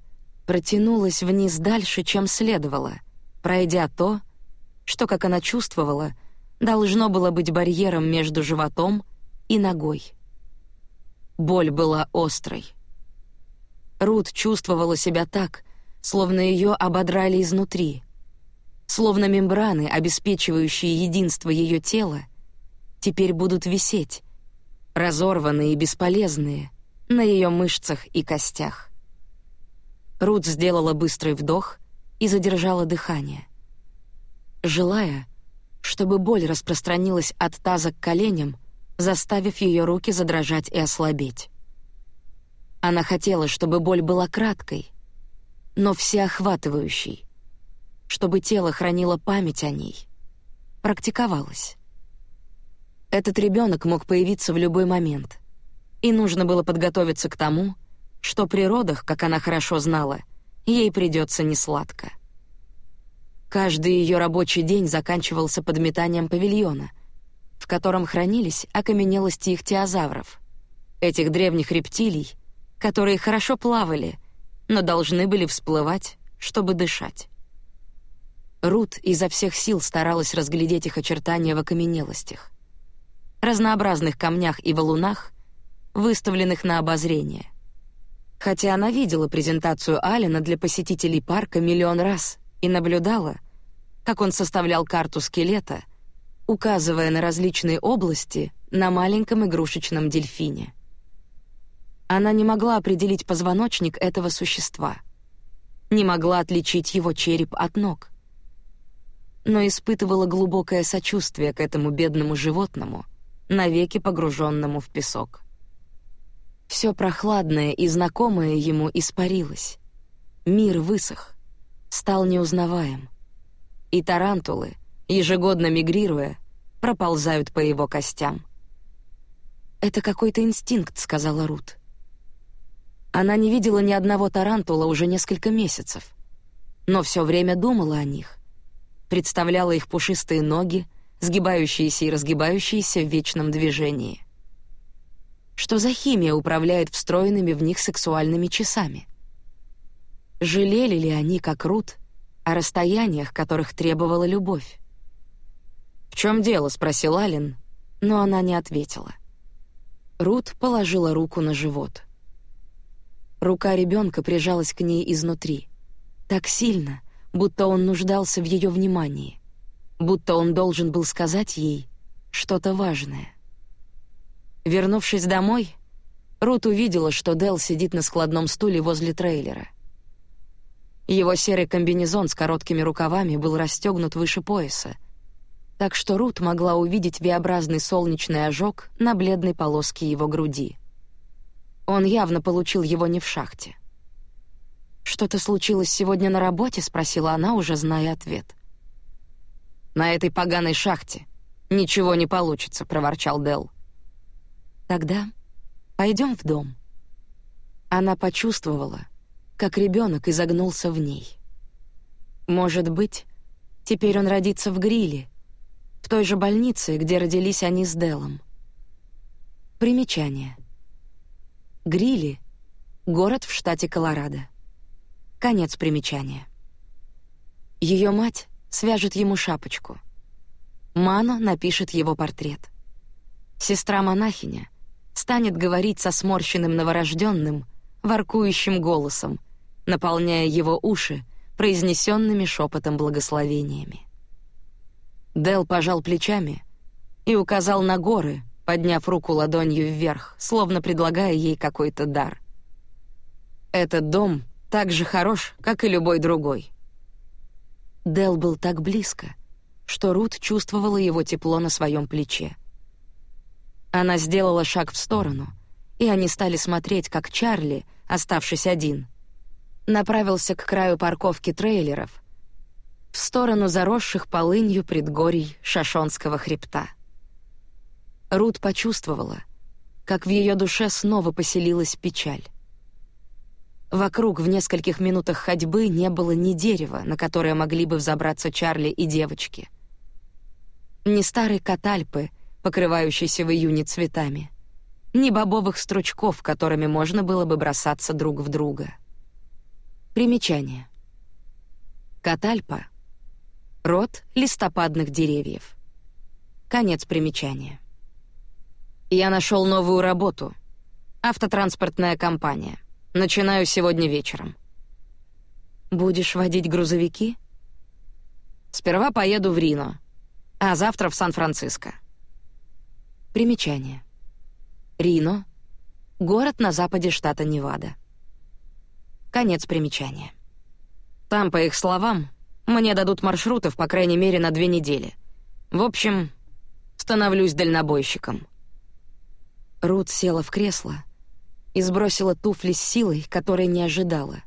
протянулась вниз дальше, чем следовало, пройдя то, что, как она чувствовала, должно было быть барьером между животом и ногой. Боль была острой. Рут чувствовала себя так, словно ее ободрали изнутри, словно мембраны, обеспечивающие единство ее тела, теперь будут висеть, разорванные и бесполезные, на ее мышцах и костях. Рут сделала быстрый вдох и задержала дыхание. Желая, чтобы боль распространилась от таза к коленям, заставив ее руки задрожать и ослабеть. Она хотела, чтобы боль была краткой, но всеохватывающей, чтобы тело хранило память о ней. Практиковалась. Этот ребенок мог появиться в любой момент, и нужно было подготовиться к тому, что при родах, как она хорошо знала, ей придется несладко. Каждый ее рабочий день заканчивался подметанием павильона — в котором хранились окаменелости ихтиозавров, этих древних рептилий, которые хорошо плавали, но должны были всплывать, чтобы дышать. Рут изо всех сил старалась разглядеть их очертания в окаменелостях, разнообразных камнях и валунах, выставленных на обозрение. Хотя она видела презентацию Алина для посетителей парка миллион раз и наблюдала, как он составлял карту скелета — указывая на различные области на маленьком игрушечном дельфине. Она не могла определить позвоночник этого существа, не могла отличить его череп от ног, но испытывала глубокое сочувствие к этому бедному животному, навеки погруженному в песок. Все прохладное и знакомое ему испарилось. Мир высох, стал неузнаваем. И тарантулы, ежегодно мигрируя, проползают по его костям. «Это какой-то инстинкт», — сказала Рут. Она не видела ни одного тарантула уже несколько месяцев, но все время думала о них, представляла их пушистые ноги, сгибающиеся и разгибающиеся в вечном движении. Что за химия управляет встроенными в них сексуальными часами? Жалели ли они, как Рут, о расстояниях, которых требовала любовь? «В чем дело?» — спросил Ален, но она не ответила. Рут положила руку на живот. Рука ребенка прижалась к ней изнутри. Так сильно, будто он нуждался в ее внимании будто он должен был сказать ей что-то важное. Вернувшись домой, Рут увидела, что Дел сидит на складном стуле возле трейлера. Его серый комбинезон с короткими рукавами был расстегнут выше пояса, так что Рут могла увидеть V-образный солнечный ожог на бледной полоске его груди. Он явно получил его не в шахте. «Что-то случилось сегодня на работе?» — спросила она, уже зная ответ. На этой поганой шахте ничего не получится, проворчал Дел. Тогда пойдем в дом. Она почувствовала, как ребенок изогнулся в ней. Может быть, теперь он родится в Гриле, в той же больнице, где родились они с Делом. Примечание. Грили — город в штате Колорадо. Конец примечания. Ее мать свяжет ему шапочку. Мано напишет его портрет. Сестра-монахиня станет говорить со сморщенным новорожденным, воркующим голосом, наполняя его уши произнесенными шепотом благословениями. Дел пожал плечами и указал на горы, подняв руку ладонью вверх, словно предлагая ей какой-то дар. Этот дом так же хорош, как и любой другой. Дел был так близко, что Рут чувствовала его тепло на своем плече. Она сделала шаг в сторону, и они стали смотреть, как Чарли, оставшись один, направился к краю парковки трейлеров, в сторону заросших полынью предгорий Шашонского хребта. Рут почувствовала, как в ее душе снова поселилась печаль. Вокруг в нескольких минутах ходьбы не было ни дерева, на которое могли бы взобраться Чарли и девочки. Ни старой катальпы, покрывающейся в июне цветами, ни бобовых стручков, которыми можно было бы бросаться друг в друга. Примечание. Катальпа — род листопадных деревьев. Конец примечания. Я нашел новую работу. Автотранспортная компания — Начинаю сегодня вечером. Будешь водить грузовики? Сперва поеду в Рино, а завтра в Сан-Франциско. Примечание. Рино — город на западе штата Невада. Конец примечания. Там, по их словам, мне дадут маршрутов, по крайней мере, на две недели. В общем, становлюсь дальнобойщиком. Рут села в кресло — и сбросила туфли с силой, которой не ожидала.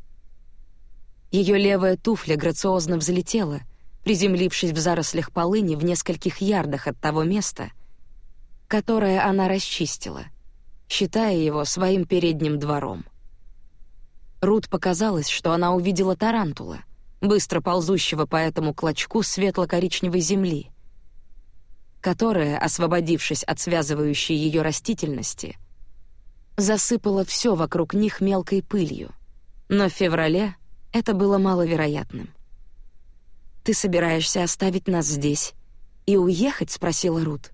Ее левая туфля грациозно взлетела, приземлившись в зарослях полыни в нескольких ярдах от того места, которое она расчистила, считая его своим передним двором. Рут показалось, что она увидела тарантула, быстро ползущего по этому клочку светло-коричневой земли, которая, освободившись от связывающей ее растительности, засыпала все вокруг них мелкой пылью. Но в феврале это было маловероятным. «Ты собираешься оставить нас здесь и уехать?» — спросила Рут.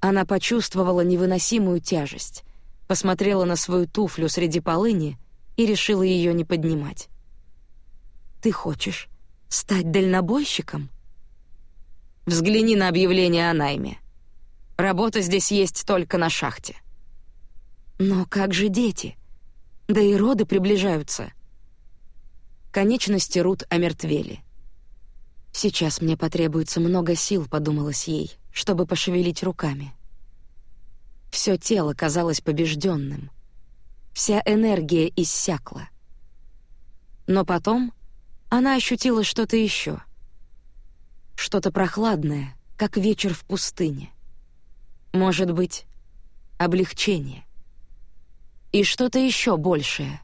Она почувствовала невыносимую тяжесть, посмотрела на свою туфлю среди полыни и решила ее не поднимать. «Ты хочешь стать дальнобойщиком?» «Взгляни на объявление о найме. Работа здесь есть только на шахте». Но как же дети? Да и роды приближаются. Конечности Рут омертвели. Сейчас мне потребуется много сил, подумалось ей, чтобы пошевелить руками. Все тело казалось побежденным. Вся энергия иссякла. Но потом она ощутила что-то еще. Что-то прохладное, как вечер в пустыне. Может быть, облегчение. И что-то еще большее.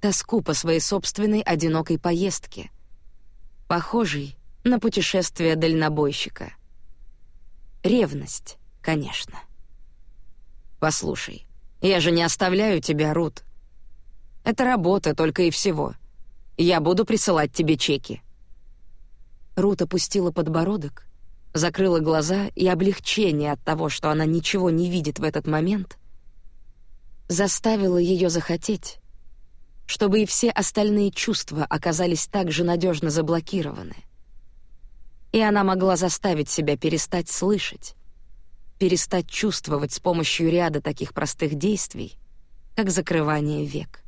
Тоску по своей собственной одинокой поездке, похожей на путешествие дальнобойщика. Ревность, конечно. «Послушай, я же не оставляю тебя, Рут. Это работа только и всего. Я буду присылать тебе чеки». Рут опустила подбородок, закрыла глаза, и облегчение от того, что она ничего не видит в этот момент, заставило ее захотеть, чтобы и все остальные чувства оказались так же надежно заблокированы. И она могла заставить себя перестать слышать, перестать чувствовать с помощью ряда таких простых действий, как закрывание век.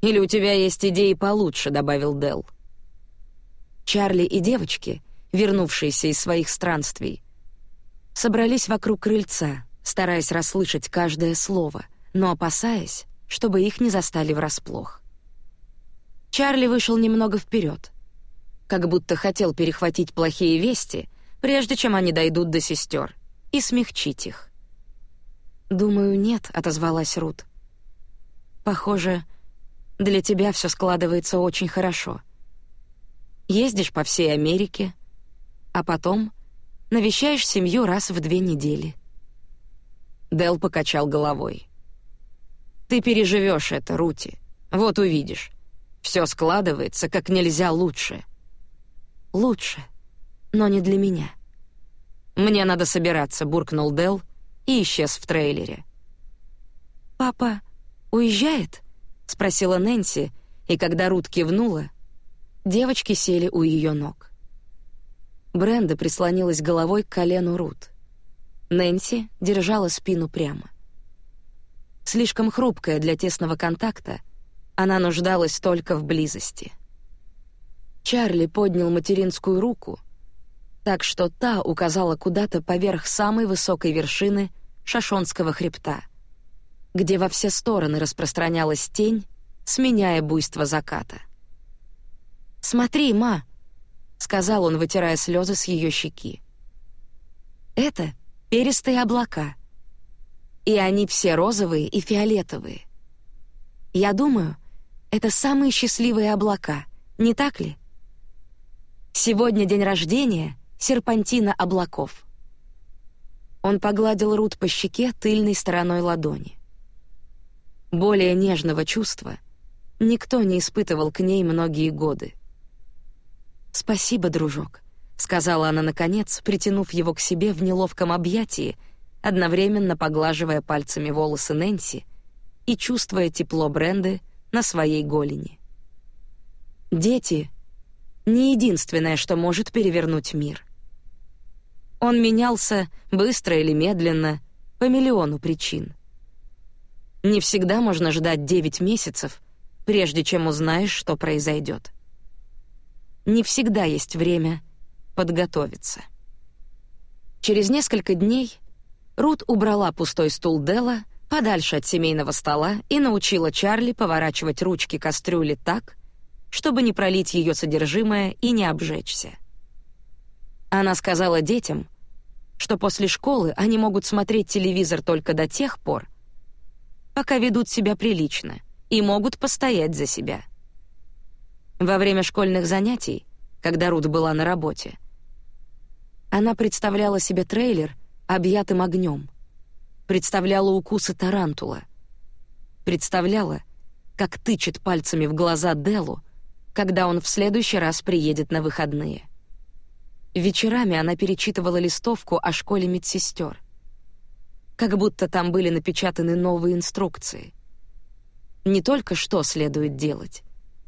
«Или у тебя есть идеи получше», — добавил Дел. Чарли и девочки, вернувшиеся из своих странствий, собрались вокруг крыльца, стараясь расслышать каждое слово, но опасаясь, чтобы их не застали врасплох. Чарли вышел немного вперед, как будто хотел перехватить плохие вести, прежде чем они дойдут до сестер, и смягчить их. «Думаю, нет», — отозвалась Рут. «Похоже, для тебя все складывается очень хорошо. Ездишь по всей Америке, а потом навещаешь семью раз в две недели». Дел покачал головой. «Ты переживешь это, Рути. Вот увидишь. Все складывается как нельзя лучше». «Лучше, но не для меня». «Мне надо собираться», — буркнул Дел и исчез в трейлере. «Папа уезжает?» — спросила Нэнси, и когда Рут кивнула, девочки сели у ее ног. Бренда прислонилась головой к колену Рут. Нэнси держала спину прямо. Слишком хрупкая для тесного контакта, она нуждалась только в близости. Чарли поднял материнскую руку, так что та указала куда-то поверх самой высокой вершины Шашонского хребта, где во все стороны распространялась тень, сменяя буйство заката. «Смотри, ма!» — сказал он, вытирая слезы с ее щеки. «Это перистые облака, и они все розовые и фиолетовые. Я думаю, это самые счастливые облака, не так ли? Сегодня день рождения — серпантина облаков. Он погладил Рут по щеке тыльной стороной ладони. Более нежного чувства никто не испытывал к ней многие годы. «Спасибо, дружок», — сказала она наконец, притянув его к себе в неловком объятии, одновременно поглаживая пальцами волосы Нэнси и чувствуя тепло Бренды на своей голени. «Дети — не единственное, что может перевернуть мир». Он менялся быстро или медленно, по миллиону причин. Не всегда можно ждать девять месяцев, прежде чем узнаешь, что произойдет. Не всегда есть время подготовиться. Через несколько дней Рут убрала пустой стул Дела подальше от семейного стола и научила Чарли поворачивать ручки кастрюли так, чтобы не пролить ее содержимое и не обжечься. Она сказала детям, что после школы они могут смотреть телевизор только до тех пор, пока ведут себя прилично и могут постоять за себя. Во время школьных занятий, когда Рут была на работе, она представляла себе трейлер объятым огнем, представляла укусы тарантула, представляла, как тычет пальцами в глаза Делу, когда он в следующий раз приедет на выходные — Вечерами она перечитывала листовку о школе медсестер. Как будто там были напечатаны новые инструкции. Не только что следует делать,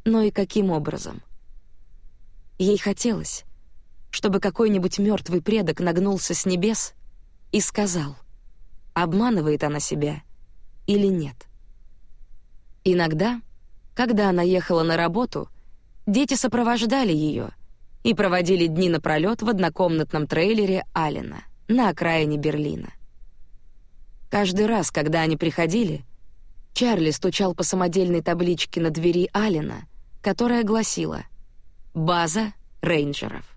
но и каким образом. Ей хотелось, чтобы какой-нибудь мертвый предок нагнулся с небес и сказал, обманывает она себя или нет. Иногда, когда она ехала на работу, дети сопровождали ее — и проводили дни напролёт в однокомнатном трейлере Алина на окраине Берлина. Каждый раз, когда они приходили, Чарли стучал по самодельной табличке на двери Алина, которая гласила «База рейнджеров».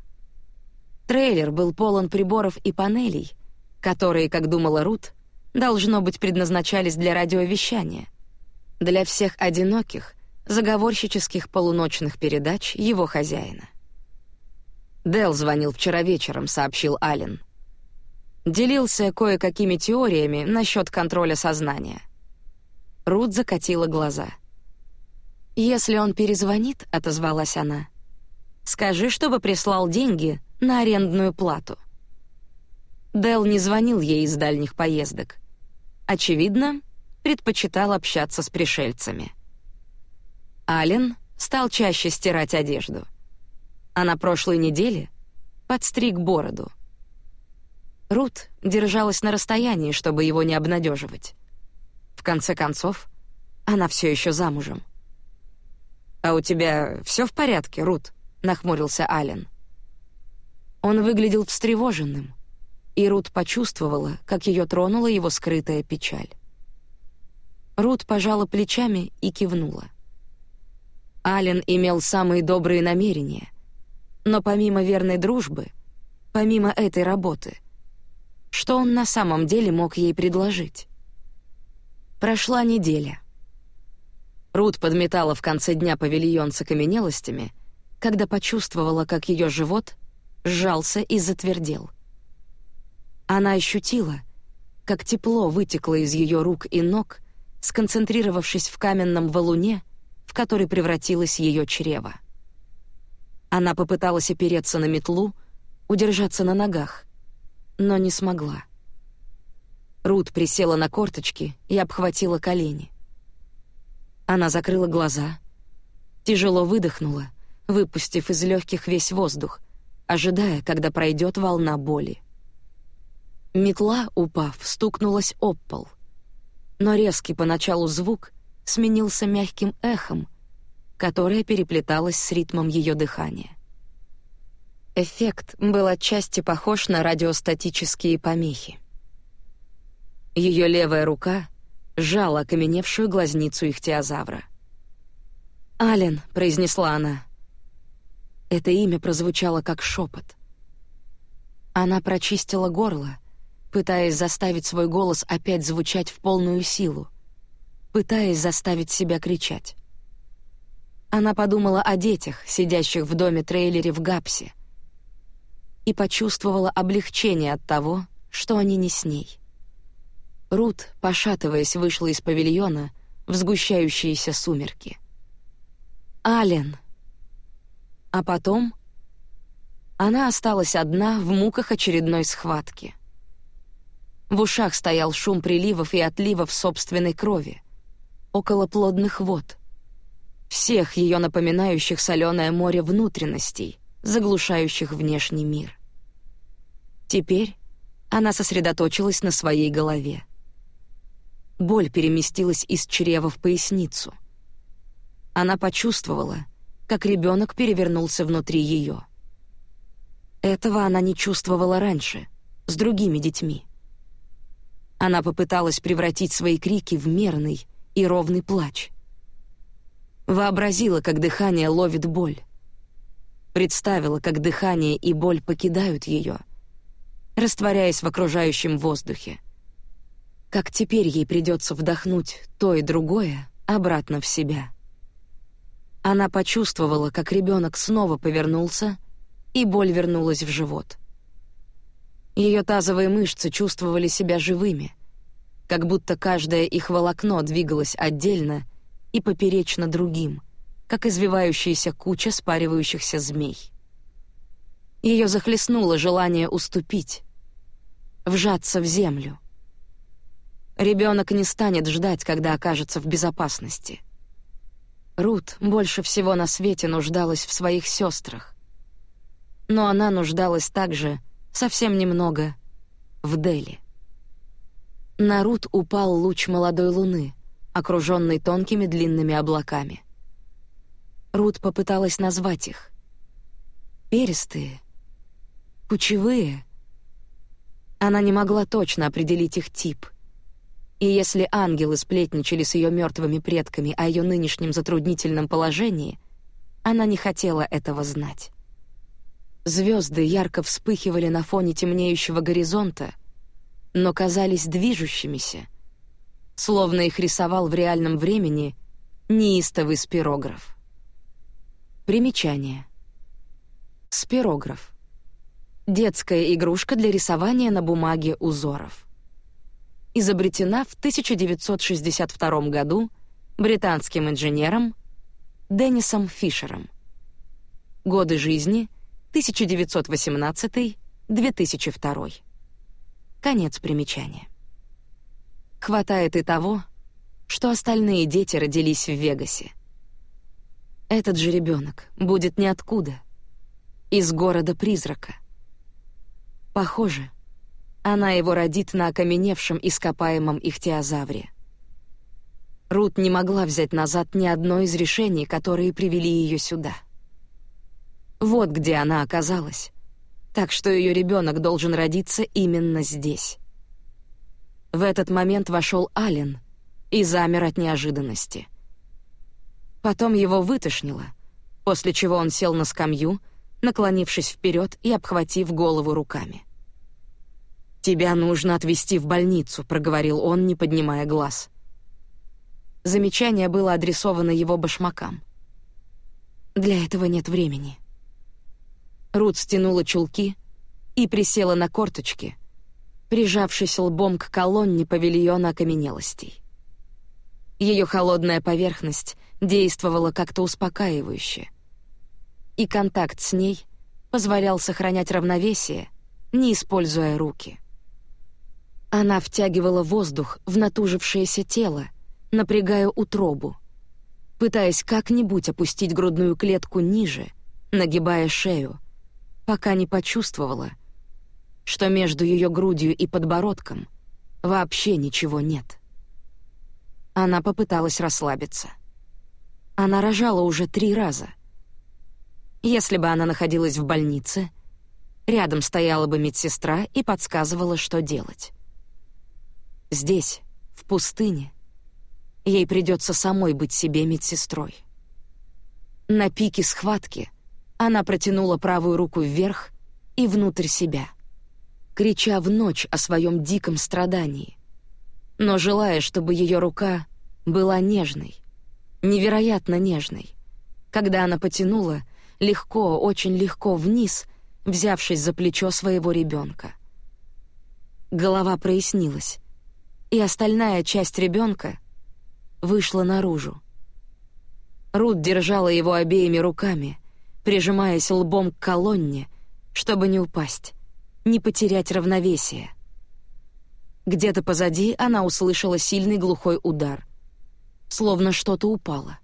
Трейлер был полон приборов и панелей, которые, как думала Рут, должно быть предназначались для радиовещания, для всех одиноких, заговорщических полуночных передач его хозяина. Дел звонил вчера вечером, сообщил Ален. Делился кое-какими теориями насчет контроля сознания. Рут закатила глаза. «Если он перезвонит», — отозвалась она, — «скажи, чтобы прислал деньги на арендную плату». Дел не звонил ей из дальних поездок. Очевидно, предпочитал общаться с пришельцами. Ален стал чаще стирать одежду. А на прошлой неделе подстриг бороду. Рут держалась на расстоянии, чтобы его не обнадеживать. В конце концов, она все еще замужем. «А у тебя все в порядке, Рут?» — нахмурился Ален. Он выглядел встревоженным, и Рут почувствовала, как ее тронула его скрытая печаль. Рут пожала плечами и кивнула. Ален имел самые добрые намерения, но помимо верной дружбы, помимо этой работы, что он на самом деле мог ей предложить? Прошла неделя. Рут подметала в конце дня павильон с окаменелостями, когда почувствовала, как ее живот сжался и затвердел — она ощутила, как тепло вытекло из ее рук и ног, сконцентрировавшись в каменном валуне, в который превратилось ее чрево. Она попыталась опереться на метлу, удержаться на ногах, но не смогла. Рут присела на корточки и обхватила колени. Она закрыла глаза, тяжело выдохнула, выпустив из легких весь воздух, ожидая, когда пройдет волна боли. Метла, упав, стукнулась об пол. Но резкий поначалу звук сменился мягким эхом, которое переплеталось с ритмом ее дыхания. Эффект был отчасти похож на радиостатические помехи. Ее левая рука сжала окаменевшую глазницу ихтиозавра. «Ален», — произнесла она. Это имя прозвучало как шепот. Она прочистила горло — пытаясь заставить свой голос опять звучать в полную силу, пытаясь заставить себя кричать. Она подумала о детях, сидящих в доме-трейлере в Гапсе, и почувствовала облегчение от того, что они не с ней. Рут, пошатываясь, вышла из павильона в сгущающиеся сумерки. «Ален!» А потом она осталась одна в муках очередной схватки. В ушах стоял шум приливов и отливов собственной крови. Около плодных вод. Всех ее напоминающих соленое море внутренностей, заглушающих внешний мир. Теперь она сосредоточилась на своей голове. Боль переместилась из чрева в поясницу. Она почувствовала, как ребенок перевернулся внутри ее. Этого она не чувствовала раньше, с другими детьми. Она попыталась превратить свои крики в мерный и ровный плач. Вообразила, как дыхание ловит боль. Представила, как дыхание и боль покидают ее, растворяясь в окружающем воздухе. Как теперь ей придется вдохнуть то и другое обратно в себя. Она почувствовала, как ребенок снова повернулся, и боль вернулась в живот — ее тазовые мышцы чувствовали себя живыми, как будто каждое их волокно двигалось отдельно и поперечно другим, как извивающаяся куча спаривающихся змей. Ее захлестнуло желание уступить, вжаться в землю. Ребенок не станет ждать, когда окажется в безопасности. Рут больше всего на свете нуждалась в своих сестрах, но она нуждалась также совсем немного, в Дели. На Рут упал луч молодой луны, окруженный тонкими длинными облаками. Рут попыталась назвать их. Перистые, кучевые. Она не могла точно определить их тип. И если ангелы сплетничали с ее мертвыми предками о ее нынешнем затруднительном положении, она не хотела этого знать. Звезды ярко вспыхивали на фоне темнеющего горизонта, но казались движущимися, словно их рисовал в реальном времени неистовый спирограф. Примечание. Спирограф. Детская игрушка для рисования на бумаге узоров изобретена в 1962 году британским инженером Деннисом Фишером. Годы жизни 1918-2002. Конец примечания. Хватает и того, что остальные дети родились в Вегасе. Этот же ребенок будет ниоткуда, из города-призрака. Похоже, она его родит на окаменевшем ископаемом ихтиозавре. Рут не могла взять назад ни одно из решений, которые привели ее сюда. Вот где она оказалась. Так что ее ребенок должен родиться именно здесь. В этот момент вошел Ален и замер от неожиданности. Потом его вытошнило, после чего он сел на скамью, наклонившись вперед и обхватив голову руками. «Тебя нужно отвезти в больницу», — проговорил он, не поднимая глаз. Замечание было адресовано его башмакам. «Для этого нет времени». Рут стянула чулки и присела на корточки, прижавшись лбом к колонне павильона окаменелостей. Ее холодная поверхность действовала как-то успокаивающе, и контакт с ней позволял сохранять равновесие, не используя руки. Она втягивала воздух в натужившееся тело, напрягая утробу, пытаясь как-нибудь опустить грудную клетку ниже, нагибая шею, пока не почувствовала, что между ее грудью и подбородком вообще ничего нет. Она попыталась расслабиться. Она рожала уже три раза. Если бы она находилась в больнице, рядом стояла бы медсестра и подсказывала, что делать. Здесь, в пустыне, ей придется самой быть себе медсестрой. На пике схватки она протянула правую руку вверх и внутрь себя, крича в ночь о своем диком страдании, но желая, чтобы ее рука была нежной, невероятно нежной, когда она потянула легко, очень легко вниз, взявшись за плечо своего ребенка. Голова прояснилась, и остальная часть ребенка вышла наружу. Рут держала его обеими руками, прижимаясь лбом к колонне, чтобы не упасть, не потерять равновесие. Где-то позади она услышала сильный глухой удар, словно что-то упало.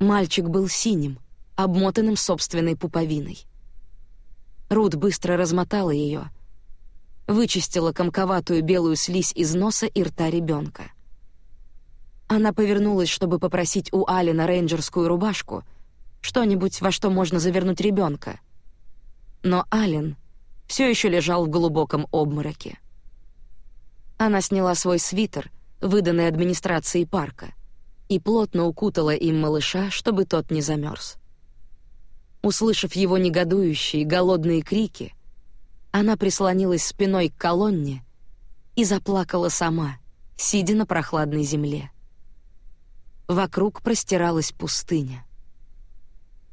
Мальчик был синим, обмотанным собственной пуповиной. Рут быстро размотала ее — вычистила комковатую белую слизь из носа и рта ребенка. Она повернулась, чтобы попросить у Алина рейнджерскую рубашку, что-нибудь, во что можно завернуть ребенка. Но Ален все еще лежал в глубоком обмороке. Она сняла свой свитер, выданный администрацией парка, и плотно укутала им малыша, чтобы тот не замерз. Услышав его негодующие, голодные крики, она прислонилась спиной к колонне и заплакала сама, сидя на прохладной земле. Вокруг простиралась пустыня.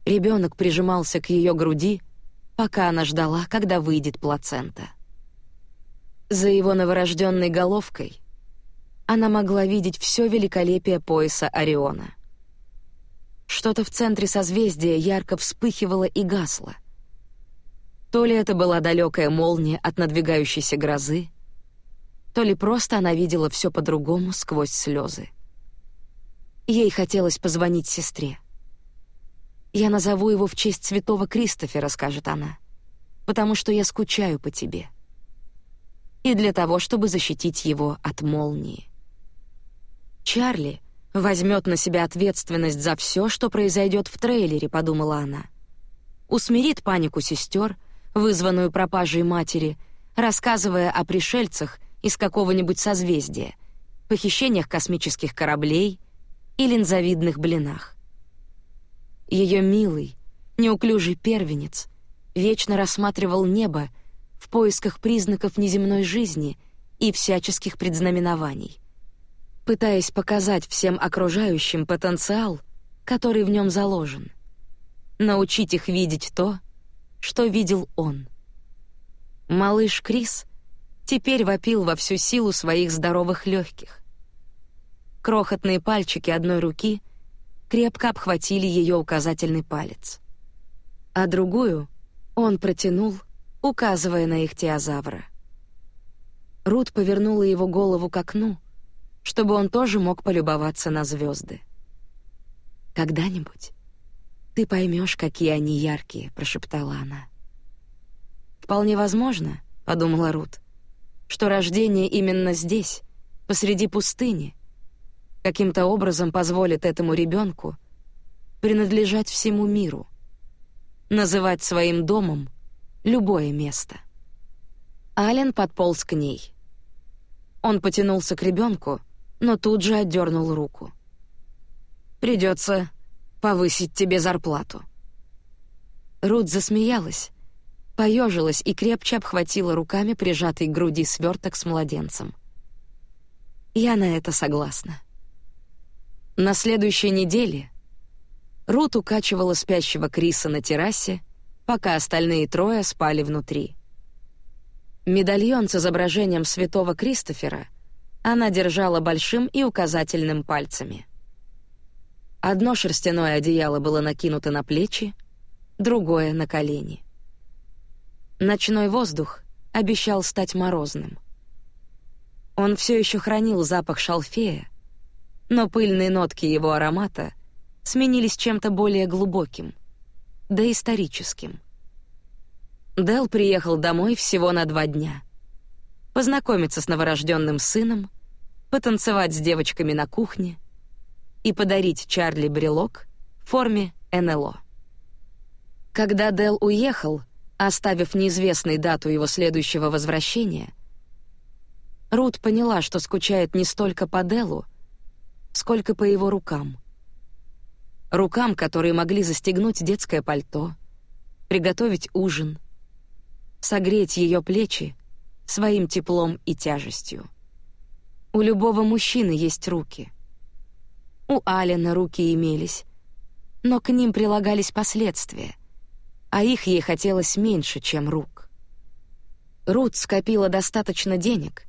Ребенок прижимался к ее груди, пока она ждала, когда выйдет плацента. За его новорожденной головкой она могла видеть все великолепие пояса Ориона. Что-то в центре созвездия ярко вспыхивало и гасло — то ли это была далекая молния от надвигающейся грозы, то ли просто она видела все по-другому сквозь слезы. Ей хотелось позвонить сестре. «Я назову его в честь святого Кристофера», — скажет она, «потому что я скучаю по тебе». И для того, чтобы защитить его от молнии. Чарли возьмет на себя ответственность за все, что произойдет в трейлере, подумала она. Усмирит панику сестер — вызванную пропажей матери, рассказывая о пришельцах из какого-нибудь созвездия, похищениях космических кораблей и линзовидных блинах. Ее милый, неуклюжий первенец вечно рассматривал небо в поисках признаков неземной жизни и всяческих предзнаменований, пытаясь показать всем окружающим потенциал, который в нем заложен, научить их видеть то, что видел он. Малыш Крис теперь вопил во всю силу своих здоровых легких. Крохотные пальчики одной руки крепко обхватили ее указательный палец, а другую он протянул, указывая на их теозавра. Рут повернула его голову к окну, чтобы он тоже мог полюбоваться на звезды. Когда-нибудь ты поймешь, какие они яркие, прошептала она. Вполне возможно, подумала Рут, что рождение именно здесь, посреди пустыни, каким-то образом позволит этому ребенку принадлежать всему миру, называть своим домом любое место. Ален подполз к ней. Он потянулся к ребенку, но тут же отдернул руку. Придется повысить тебе зарплату. Рут засмеялась, поежилась и крепче обхватила руками прижатый к груди сверток с младенцем. Я на это согласна. На следующей неделе Рут укачивала спящего Криса на террасе, пока остальные трое спали внутри. Медальон с изображением святого Кристофера она держала большим и указательным пальцами. Одно шерстяное одеяло было накинуто на плечи, другое — на колени. Ночной воздух обещал стать морозным. Он все еще хранил запах шалфея, но пыльные нотки его аромата сменились чем-то более глубоким, да историческим. Дел приехал домой всего на два дня. Познакомиться с новорожденным сыном, потанцевать с девочками на кухне и подарить Чарли брелок в форме НЛО. Когда Дел уехал, оставив неизвестной дату его следующего возвращения, Рут поняла, что скучает не столько по Делу, сколько по его рукам. Рукам, которые могли застегнуть детское пальто, приготовить ужин, согреть ее плечи своим теплом и тяжестью. У любого мужчины есть руки. У Алина руки имелись, но к ним прилагались последствия, а их ей хотелось меньше, чем рук. Рут скопила достаточно денег,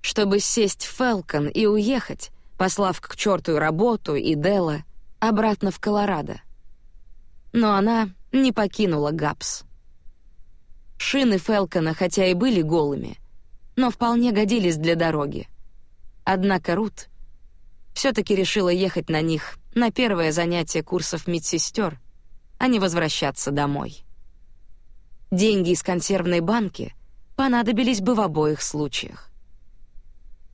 чтобы сесть в Фелкон и уехать, послав к черту работу и Дела обратно в Колорадо. Но она не покинула Гапс. Шины Фелкона хотя и были голыми, но вполне годились для дороги. Однако Рут все-таки решила ехать на них на первое занятие курсов медсестер, а не возвращаться домой. Деньги из консервной банки понадобились бы в обоих случаях.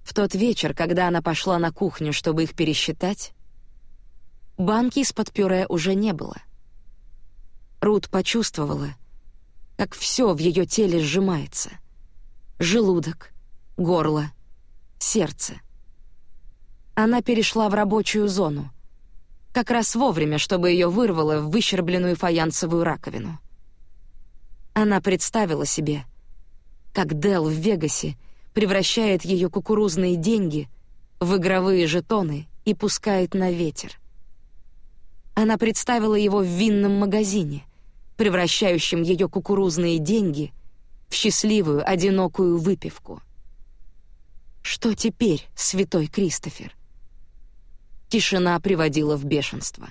В тот вечер, когда она пошла на кухню, чтобы их пересчитать, банки из-под пюре уже не было. Рут почувствовала, как все в ее теле сжимается. Желудок, горло, сердце. Она перешла в рабочую зону, как раз вовремя, чтобы ее вырвало в выщербленную фаянсовую раковину. Она представила себе, как Дел в Вегасе — превращает ее кукурузные деньги в игровые жетоны и пускает на ветер. Она представила его в винном магазине, превращающем ее кукурузные деньги в счастливую одинокую выпивку. Что теперь, святой Кристофер? Тишина приводила в бешенство.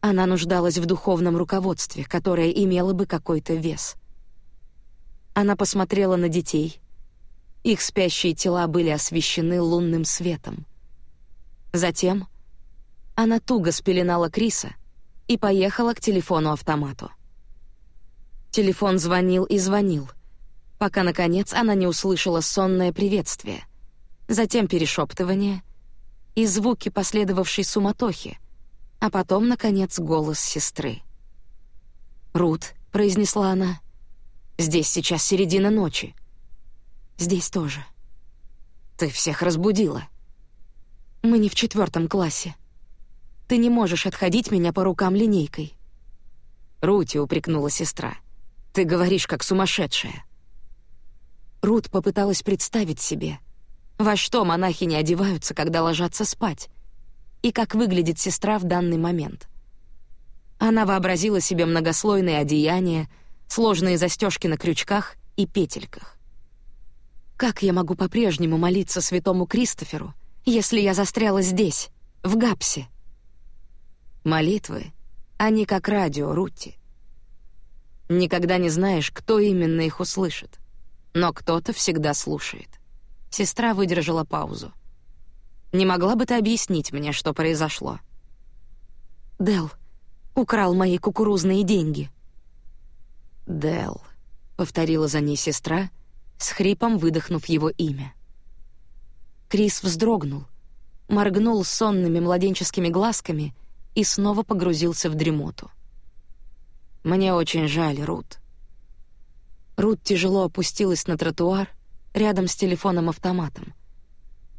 Она нуждалась в духовном руководстве, которое имело бы какой-то вес. Она посмотрела на детей, их спящие тела были освещены лунным светом. Затем она туго спеленала Криса и поехала к телефону-автомату. Телефон звонил и звонил, пока, наконец, она не услышала сонное приветствие, затем перешептывание и звуки последовавшей суматохи, а потом, наконец, голос сестры. «Рут», — произнесла она, — «здесь сейчас середина ночи. Здесь тоже. Ты всех разбудила. Мы не в четвертом классе. Ты не можешь отходить меня по рукам линейкой». Рути упрекнула сестра. «Ты говоришь, как сумасшедшая». Рут попыталась представить себе, во что монахини одеваются, когда ложатся спать, и как выглядит сестра в данный момент. Она вообразила себе многослойные одеяния, сложные застежки на крючках и петельках. Как я могу по-прежнему молиться святому Кристоферу, если я застряла здесь, в Гапсе? Молитвы, они как радио, Рутти. Никогда не знаешь, кто именно их услышит, но кто-то всегда слушает. Сестра выдержала паузу. «Не могла бы ты объяснить мне, что произошло?» Дел украл мои кукурузные деньги». Дел, повторила за ней сестра, с хрипом выдохнув его имя. Крис вздрогнул, моргнул сонными младенческими глазками и снова погрузился в дремоту. «Мне очень жаль, Рут». Рут тяжело опустилась на тротуар рядом с телефоном-автоматом,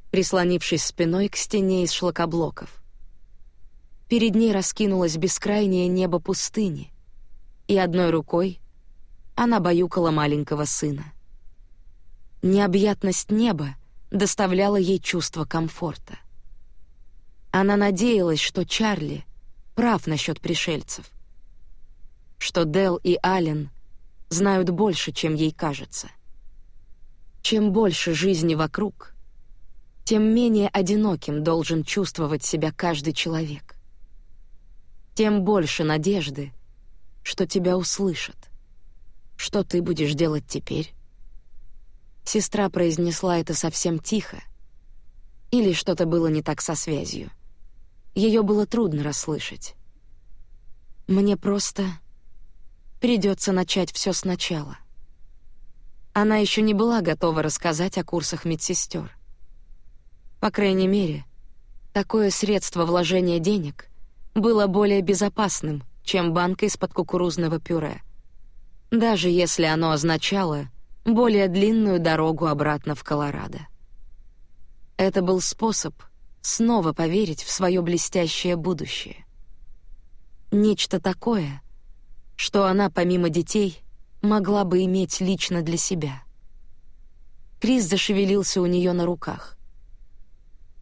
прислонившись спиной к стене из шлакоблоков. Перед ней раскинулось бескрайнее небо пустыни, и одной рукой она баюкала маленького сына. Необъятность неба доставляла ей чувство комфорта. Она надеялась, что Чарли прав насчет пришельцев, что Дел и Ален знают больше, чем ей кажется. Чем больше жизни вокруг, тем менее одиноким должен чувствовать себя каждый человек. Тем больше надежды, что тебя услышат. Что ты будешь делать теперь? Сестра произнесла это совсем тихо. Или что-то было не так со связью. Ее было трудно расслышать. Мне просто придется начать все сначала. Она еще не была готова рассказать о курсах медсестер. По крайней мере, такое средство вложения денег было более безопасным, чем банка из-под кукурузного пюре, даже если оно означало более длинную дорогу обратно в Колорадо. Это был способ снова поверить в свое блестящее будущее. Нечто такое, что она, помимо детей, могла бы иметь лично для себя. Крис зашевелился у нее на руках.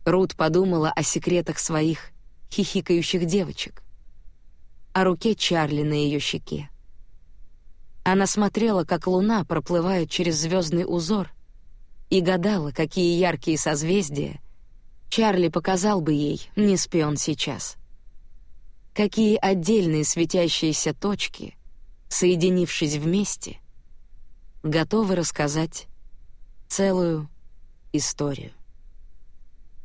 Рут подумала о секретах своих хихикающих девочек, о руке Чарли на ее щеке. Она смотрела, как луна проплывает через звездный узор, и гадала, какие яркие созвездия Чарли показал бы ей, не спи он сейчас. Какие отдельные светящиеся точки, соединившись вместе, готовы рассказать целую историю.